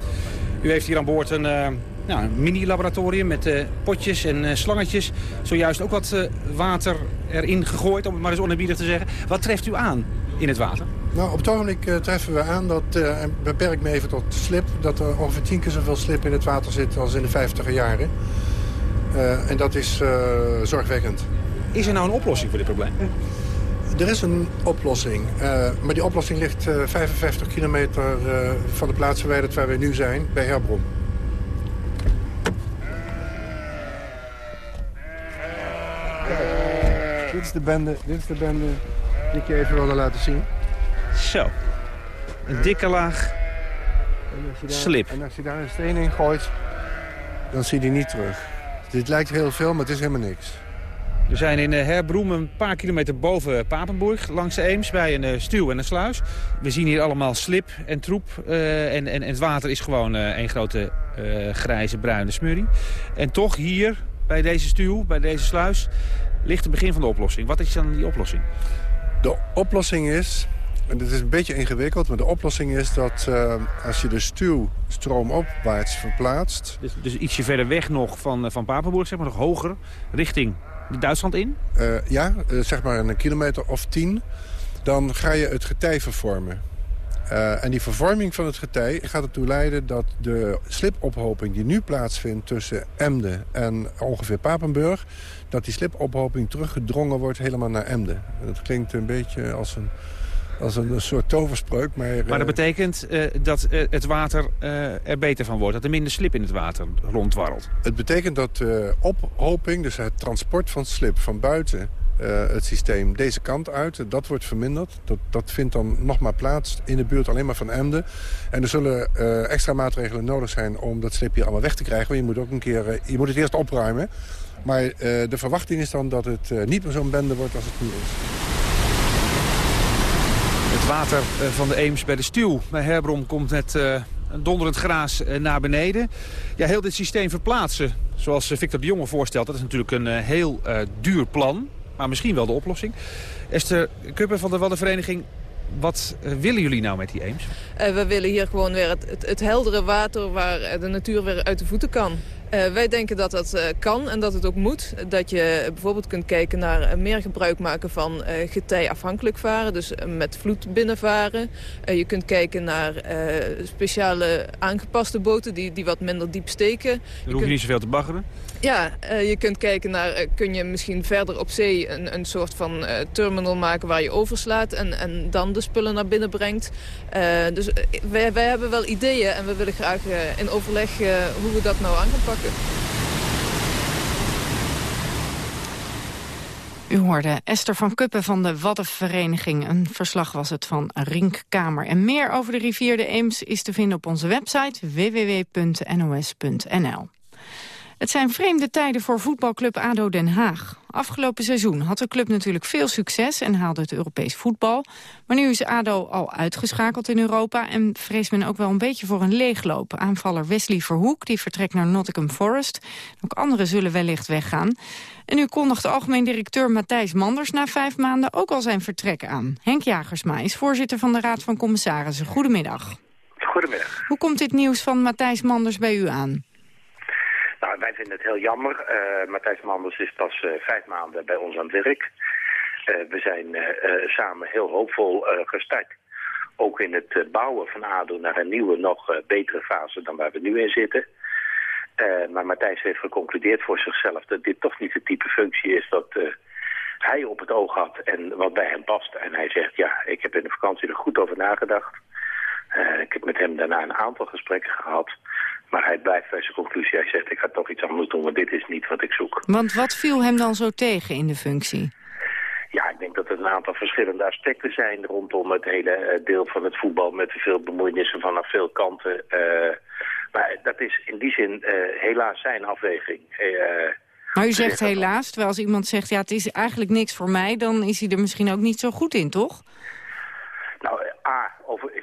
U heeft hier aan boord een, uh, nou, een mini-laboratorium met uh, potjes en slangetjes. Zojuist ook wat water erin gegooid, om het maar eens onerbiedig te zeggen. Wat treft u aan in het water? Nou, op het ogenblik treffen we aan, dat, en beperk me even tot slip... dat er ongeveer tien keer zoveel slip in het water zit als in de 50 jaren. en dat is zorgwekkend. Is er nou een oplossing voor dit probleem? Er is een oplossing, uh, maar die oplossing ligt uh, 55 kilometer uh, van de plaats verwijderd waar we nu zijn, bij Herbron. dit is de bende, dit is de bende die ik je even wilde laten zien. Zo, een dikke laag en daar, slip. En als je daar een steen in gooit, dan zie je die niet terug. Dit lijkt heel veel, maar het is helemaal niks. We zijn in Herbroem een paar kilometer boven Papenburg, langs de Eems, bij een uh, stuw en een sluis. We zien hier allemaal slip en troep uh, en, en, en, het water is gewoon uh, een grote grijze bruine smurrie. En toch hier, bij deze stuw, bij deze sluis, ligt het begin van de oplossing. Wat is dan die oplossing? De oplossing is, en dit is een beetje ingewikkeld, maar de oplossing is dat als je de stuw stroomopwaarts verplaatst... Dus, dus ietsje verder weg nog van, van Papenburg, zeg maar nog hoger, richting Duitsland in? Uh, ja, uh, zeg maar een kilometer of tien. Dan ga je het getij vervormen. Uh, en die vervorming van het getij gaat ertoe leiden dat de slipophoping die nu plaatsvindt tussen Emden en ongeveer Papenburg, dat die slipophoping teruggedrongen wordt helemaal naar Emden. Dat klinkt een beetje als een, als een, een soort toverspreuk. Maar, maar dat betekent uh, dat uh, het water uh, er beter van wordt. Dat er minder slip in het water rondwarrelt. Het betekent dat de ophoping, dus het transport van slip van buiten het systeem deze kant uit, dat wordt verminderd. Dat, dat vindt dan nog maar plaats in de buurt alleen maar van Emden. En er zullen extra maatregelen nodig zijn om dat slip hier allemaal weg te krijgen. Want je moet ook een keer, je moet het eerst opruimen. Maar de verwachting is dan dat het niet meer zo'n bende wordt als het nu is. Het water van de Eems bij de Stuw bij Herbrom komt met uh, donderend graas naar beneden. Ja, heel dit systeem verplaatsen, zoals Victor de Jonge voorstelt... dat is natuurlijk een heel duur plan, maar misschien wel de oplossing. Esther Kuppen van de Waddenvereniging, wat willen jullie nou met die Eems? we willen hier gewoon weer het, het, heldere water waar de natuur weer uit de voeten kan. Uh, wij denken dat dat uh, kan en dat het ook moet. Dat je bijvoorbeeld kunt kijken naar uh, meer gebruik maken van getijafhankelijk varen. Dus met vloed binnenvaren. je kunt kijken naar speciale aangepaste boten die, die wat minder diep steken. Dan hoef je kunt... niet zoveel te baggeren? Ja, je kunt kijken naar, kun je misschien verder op zee een, een soort van terminal maken waar je overslaat. En, en dan de spullen naar binnen brengt. dus wij, wij hebben wel ideeën en we willen graag in overleg hoe we dat nou aan gaan pakken. U hoorde Esther van Kuppen van de Waddenvereniging. Een verslag was het van Rink Kamer. En meer over de rivier de Eems is te vinden op onze website www.nos.nl. Het zijn vreemde tijden voor voetbalclub ADO Den Haag. Afgelopen seizoen had de club natuurlijk veel succes en haalde het Europees voetbal. Maar nu is ADO al uitgeschakeld in Europa en vreest men ook wel een beetje voor een leegloop. Aanvaller Wesley Verhoek die vertrekt naar Nottingham Forest. Ook anderen zullen wellicht weggaan. En nu kondigt de algemeen directeur Matthijs Manders na vijf maanden ook al zijn vertrek aan. Henk Jagersma is voorzitter van de Raad van Commissarissen. Goedemiddag. Goedemiddag. Hoe komt dit nieuws van Matthijs Manders bij u aan? Nou, wij vinden het heel jammer. Uh, Matthijs Manders is pas uh, vijf maanden bij ons aan het werk. Uh, we zijn samen heel hoopvol gestart. Ook in het bouwen van ADO naar een nieuwe, nog betere fase dan waar we nu in zitten. maar Matthijs heeft geconcludeerd voor zichzelf dat dit toch niet de type functie is dat hij op het oog had en wat bij hem past. En hij zegt, ja, ik heb in de vakantie er goed over nagedacht. ik heb met hem daarna een aantal gesprekken gehad. Maar hij blijft bij zijn conclusie. Hij zegt, ik ga toch iets anders doen, want dit is niet wat ik zoek. Want wat viel hem dan zo tegen in de functie? Ja, ik denk dat er een aantal verschillende aspecten zijn rondom het hele eh, deel van het voetbal met veel bemoeienissen vanaf veel kanten. Uh, maar dat is in die zin uh, helaas zijn afweging. maar u zegt helaas, terwijl als iemand zegt, ja, het is eigenlijk niks voor mij, dan is hij er misschien ook niet zo goed in, toch?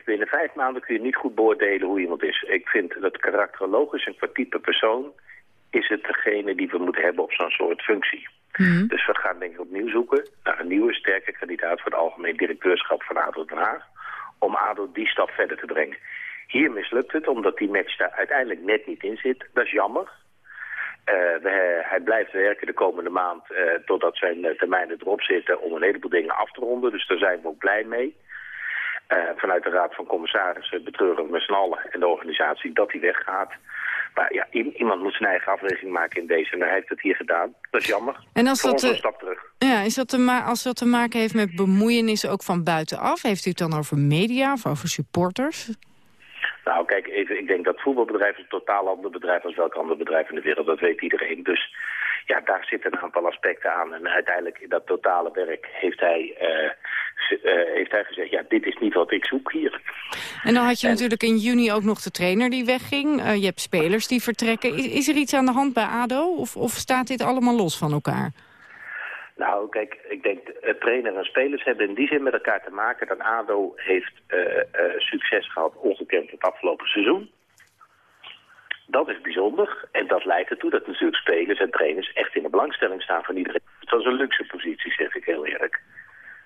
Binnen vijf maanden kun je niet goed beoordelen hoe iemand is. Ik vind dat karakterologisch en qua type persoon is het degene die we moeten hebben op zo'n soort functie. Mhm. Dus we gaan denk ik opnieuw zoeken naar een nieuwe sterke kandidaat voor het algemeen directeurschap van ADO Den Haag. Om ADO die stap verder te brengen. Hier mislukt het omdat die match daar uiteindelijk net niet in zit. Dat is jammer. Uh, we, hij blijft werken de komende maand uh, totdat zijn uh, termijnen erop zitten om een heleboel dingen af te ronden. Dus daar zijn we ook blij mee. Uh, vanuit de Raad van Commissarissen betreuren we met z'n allen en de organisatie dat hij weggaat. Maar ja, iemand moet zijn eigen afweging maken in deze. En hij heeft het hier gedaan. Dat is jammer. En als dat, een stap terug. Ja, is dat te als dat te maken heeft met bemoeienissen ook van buitenaf? Heeft u het dan over media of over supporters? Nou, kijk, even, ik denk dat voetbalbedrijf een totaal ander bedrijf als welk ander bedrijf in de wereld. Dat weet iedereen. Dus ja, daar zitten een aantal aspecten aan. En uiteindelijk in dat totale werk heeft hij, uh, uh, heeft hij gezegd... ja, dit is niet wat ik zoek hier. En dan had je natuurlijk in juni ook nog de trainer die wegging. Uh, je hebt spelers die vertrekken. Is, is, er iets aan de hand bij ADO? Of, of staat dit allemaal los van elkaar? Nou, kijk, ik denk trainer en spelers hebben in die zin met elkaar te maken... dat ADO heeft succes gehad, ongekend het afgelopen seizoen. Dat is bijzonder en dat leidt ertoe dat natuurlijk spelers en trainers echt in de belangstelling staan van iedereen. Dat is een luxe positie, zeg ik heel eerlijk.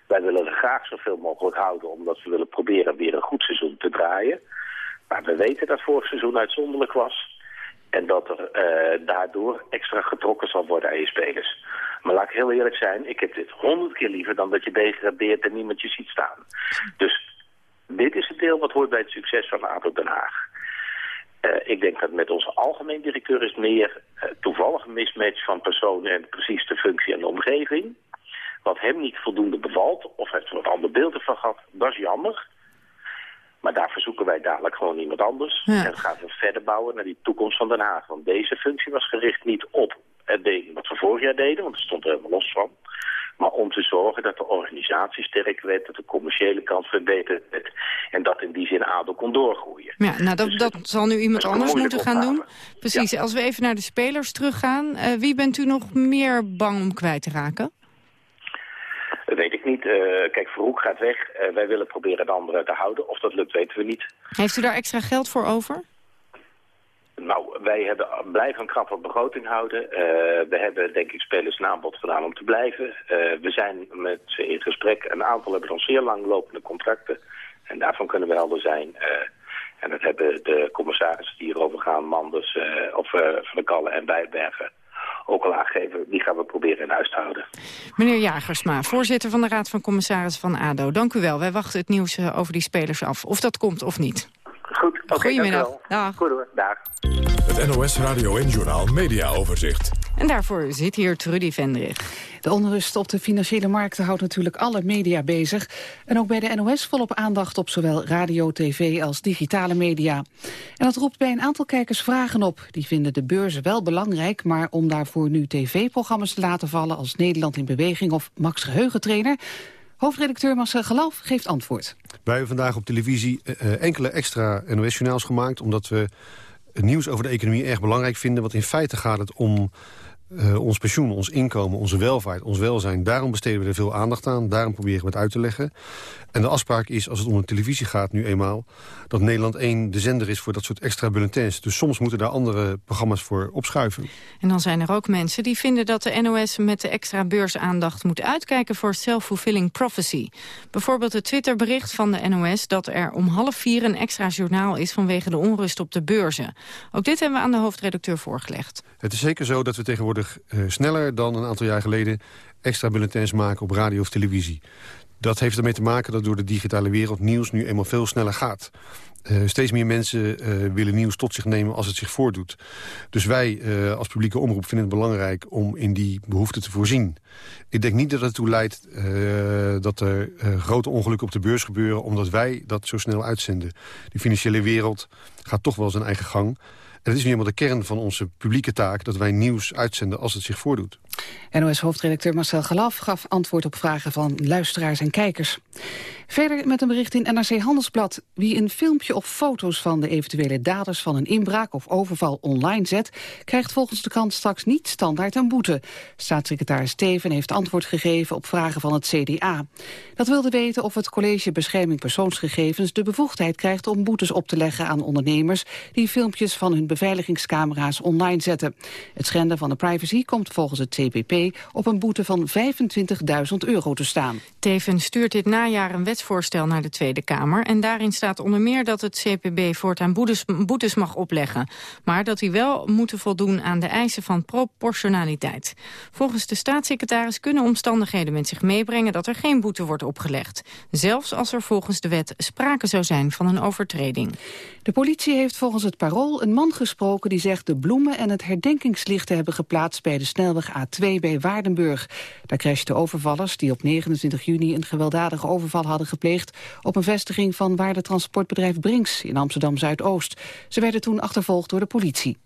Wij willen er graag zoveel mogelijk houden, omdat we willen proberen weer een goed seizoen te draaien. Maar we weten dat vorig seizoen uitzonderlijk was. En dat er uh, daardoor extra getrokken zal worden aan je spelers. Maar laat ik heel eerlijk zijn, ik heb dit honderd keer liever dan dat je degradeert en niemand je ziet staan. Dus dit is het deel wat hoort bij het succes van ADO Den Haag. Uh, ik denk dat met onze algemeen directeur is meer uh, toevallig een mismatch van personen en precies de functie en de omgeving. Wat hem niet voldoende bevalt, of heeft er wat ander beeld ervan gehad, dat is jammer. Maar daar verzoeken wij dadelijk gewoon iemand anders. Ja. En gaan we verder bouwen naar die toekomst van Den Haag. Want deze functie was gericht niet op het ding wat we vorig jaar deden, want er stond er helemaal los van. Maar om te zorgen dat de organisatie sterk werd, dat de commerciële kant verbeterd werd. En dat in die zin ADO kon doorgroeien. Ja, nou dat, dus, dat zal nu iemand anders moeten gaan doen. Precies, ja. als we even naar de spelers teruggaan. Uh, wie bent u nog meer bang om kwijt te raken? Dat weet ik niet. Uh, kijk, Verhoek gaat weg. Uh, wij willen proberen de anderen te houden. Of dat lukt, weten we niet. Heeft u daar extra geld voor over? Nou, wij hebben, blijven een krappe begroting houden. Uh, we hebben, denk ik, spelers een aanbod gedaan om te blijven. Uh, we zijn met ze in gesprek. Een aantal hebben dan zeer lang lopende contracten. En daarvan kunnen we helder zijn. Uh, En dat hebben de commissarissen die hierover gaan, Manders eh, of Van der Kallen en Bijbergen, ook al aangegeven. Die gaan we proberen in huis te houden. Meneer Jagersma, voorzitter van de Raad van Commissarissen van ADO. Dank u wel. Wij wachten het nieuws over die spelers af. Of dat komt of niet. Goed, oké. Okay, Goedemiddag. Dag. Goed hoor, dag. Het NOS Radio en Journaal Media Overzicht. En daarvoor zit hier Trudy Vendrig. De onrust op de financiële markten houdt natuurlijk alle media bezig. En ook bij de NOS volop aandacht op zowel radio, tv als digitale media. En dat roept bij een aantal kijkers vragen op. Die vinden de beurzen wel belangrijk, maar om daarvoor nu tv-programma's te laten vallen... als Nederland in Beweging of Max Geheugentrainer... Hoofdredacteur Marcel Geloof geeft antwoord. Wij hebben vandaag op televisie uh, enkele extra NOS-journaals gemaakt... omdat we het nieuws over de economie erg belangrijk vinden. Want in feite gaat het om uh, ons pensioen, ons inkomen, onze welvaart, ons welzijn. Daarom besteden we er veel aandacht aan. Daarom proberen we het uit te leggen. En de afspraak is, als het om de televisie gaat nu eenmaal... dat Nederland één de zender is voor dat soort extra bulletins. Dus soms moeten daar andere programma's voor opschuiven. En dan zijn er ook mensen die vinden dat de NOS... met de extra beursaandacht moet uitkijken voor self-fulfilling prophecy. Bijvoorbeeld het Twitterbericht van de NOS... dat er om half vier een extra journaal is vanwege de onrust op de beurzen. Ook dit hebben we aan de hoofdredacteur voorgelegd. Het is zeker zo dat we tegenwoordig uh, sneller dan een aantal jaar geleden... extra bulletins maken op radio of televisie. Dat heeft ermee te maken dat door de digitale wereld nieuws nu eenmaal veel sneller gaat. Uh, steeds meer mensen uh, willen nieuws tot zich nemen als het zich voordoet. Dus wij als publieke omroep vinden het belangrijk om in die behoefte te voorzien. Ik denk niet dat het ertoe leidt dat er grote ongelukken op de beurs gebeuren... omdat wij dat zo snel uitzenden. Die financiële wereld gaat toch wel zijn eigen gang. En het is nu helemaal de kern van onze publieke taak... dat wij nieuws uitzenden als het zich voordoet. NOS-hoofdredacteur Marcel Galaf gaf antwoord op vragen van luisteraars en kijkers. Verder met een bericht in NRC Handelsblad. Wie een filmpje of foto's van de eventuele daders van een inbraak of overval online zet... krijgt volgens de krant straks niet standaard een boete. Staatssecretaris Steven heeft antwoord gegeven op vragen van het CDA. Dat wilde weten of het College Bescherming Persoonsgegevens... de bevoegdheid krijgt om boetes op te leggen aan ondernemers... die filmpjes van hun beveiligingscamera's online zetten. Het schenden van de privacy komt volgens het Op een boete van 25.000 euro te staan. Teven stuurt dit najaar een wetsvoorstel naar de Tweede Kamer. En daarin staat onder meer dat het CPB voortaan boetes, boetes mag opleggen. Maar dat die wel moeten voldoen aan de eisen van proportionaliteit. Volgens de staatssecretaris kunnen omstandigheden met zich meebrengen dat er geen boete wordt opgelegd. Zelfs als er volgens de wet sprake zou zijn van een overtreding. De politie heeft volgens het parool een man gesproken die zegt de bloemen en het herdenkingslicht te hebben geplaatst bij de snelweg A2 bij Waardenburg. Daar crashten overvallers die op 29 juni een gewelddadige overval hadden gepleegd op een vestiging van waardetransportbedrijf Brinks in Amsterdam-Zuidoost. Ze werden toen achtervolgd door de politie.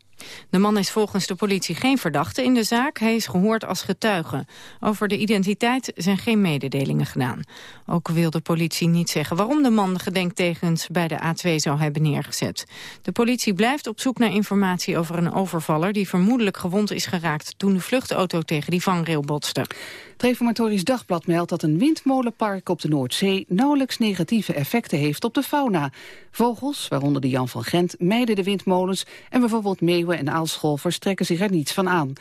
De man is volgens de politie geen verdachte in de zaak. Hij is gehoord als getuige. Over de identiteit zijn geen mededelingen gedaan. Ook wil de politie niet zeggen waarom de man de gedenktegens bij de A2 zou hebben neergezet. De politie blijft op zoek naar informatie over een overvaller... die vermoedelijk gewond is geraakt toen de vluchtauto tegen die vangrail botste. Het Reformatorisch Dagblad meldt dat een windmolenpark op de Noordzee nauwelijks negatieve effecten heeft op de fauna. Vogels, waaronder de Jan van Gent, mijden de windmolens en bijvoorbeeld meeuwen en aalscholvers trekken zich er niets van aan.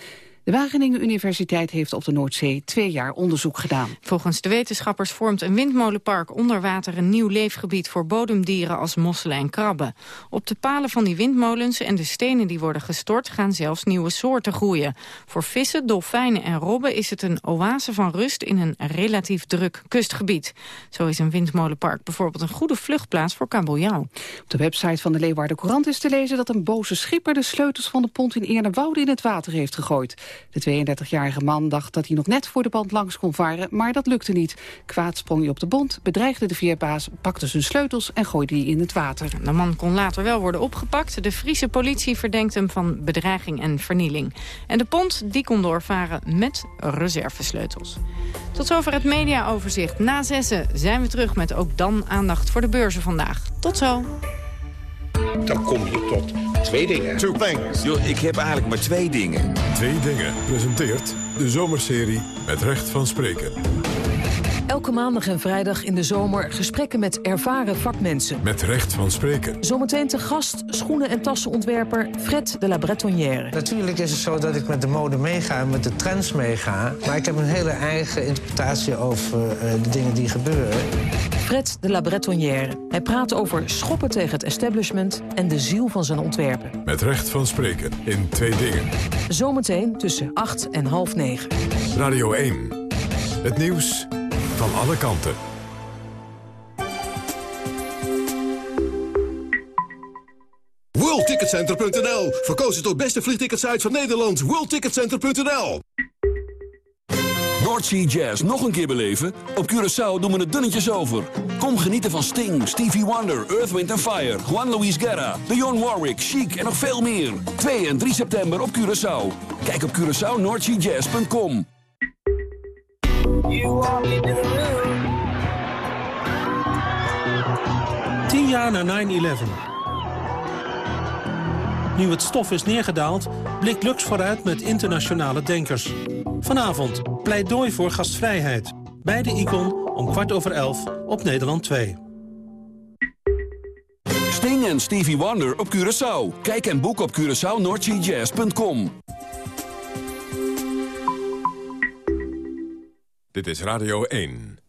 De Wageningen Universiteit heeft op de Noordzee twee jaar onderzoek gedaan. Volgens de wetenschappers vormt een windmolenpark onder water een nieuw leefgebied voor bodemdieren als mosselen en krabben. Op de palen van die windmolens en de stenen die worden gestort gaan zelfs nieuwe soorten groeien. Voor vissen, dolfijnen en robben is het een oase van rust in een relatief druk kustgebied. Zo is een windmolenpark bijvoorbeeld een goede vluchtplaats voor kabeljauw. Op de website van de Leeuwarden Courant is te lezen dat een boze schipper de sleutels van de pont in Eernewoude in het water heeft gegooid. De 32-jarige man dacht dat hij nog net voor de band langs kon varen, maar dat lukte niet. Kwaad sprong hij op de bond, bedreigde de veerbaas, pakte zijn sleutels en gooide die in het water. De man kon later wel worden opgepakt. De Friese politie verdenkt hem van bedreiging en vernieling. En de pont die kon doorvaren met reservesleutels. Tot zover het mediaoverzicht. Na zessen zijn we terug met ook dan aandacht voor de beurzen vandaag. Tot zo. Dan kom je tot twee dingen. Two things. Yo, ik heb eigenlijk maar twee dingen. Twee dingen presenteert de zomerserie met recht van spreken. Elke maandag en vrijdag in de zomer gesprekken met ervaren vakmensen. Met recht van spreken. Zometeen te gast schoenen- en tassenontwerper Fred de la Bretonnière. Natuurlijk is het zo dat ik met de mode meega en met de trends meega. Maar ik heb een hele eigen interpretatie over uh, de dingen die gebeuren. Fred de la Bretonnière. Hij praat over schoppen tegen het establishment en de ziel van zijn ontwerpen. Met recht van spreken in twee dingen. Zometeen tussen 8 en half 9. Radio 1. Het nieuws van alle kanten. WorldTicketCenter.nl Verkozen tot beste vliegticketsite van Nederland. WorldTicketCenter.nl North Jazz nog een keer beleven? Op Curaçao doen we het dunnetjes over. Kom genieten van Sting, Stevie Wonder, Earth, Wind Fire... Juan Luis Guerra, Dionne Warwick, Chic en nog veel meer. 2 en 3 september op Curaçao. Kijk op CuraçaoNordSeaJazz.com. Tien jaar na 9-11. Nu het stof is neergedaald, blikt Lux vooruit met internationale denkers. Vanavond pleidooi voor gastvrijheid. Bij de Icon om kwart over elf op Nederland 2. Sting en Stevie Wonder op Curaçao. Kijk en boek op CuraçaoNordGJazz.com. Dit is Radio 1.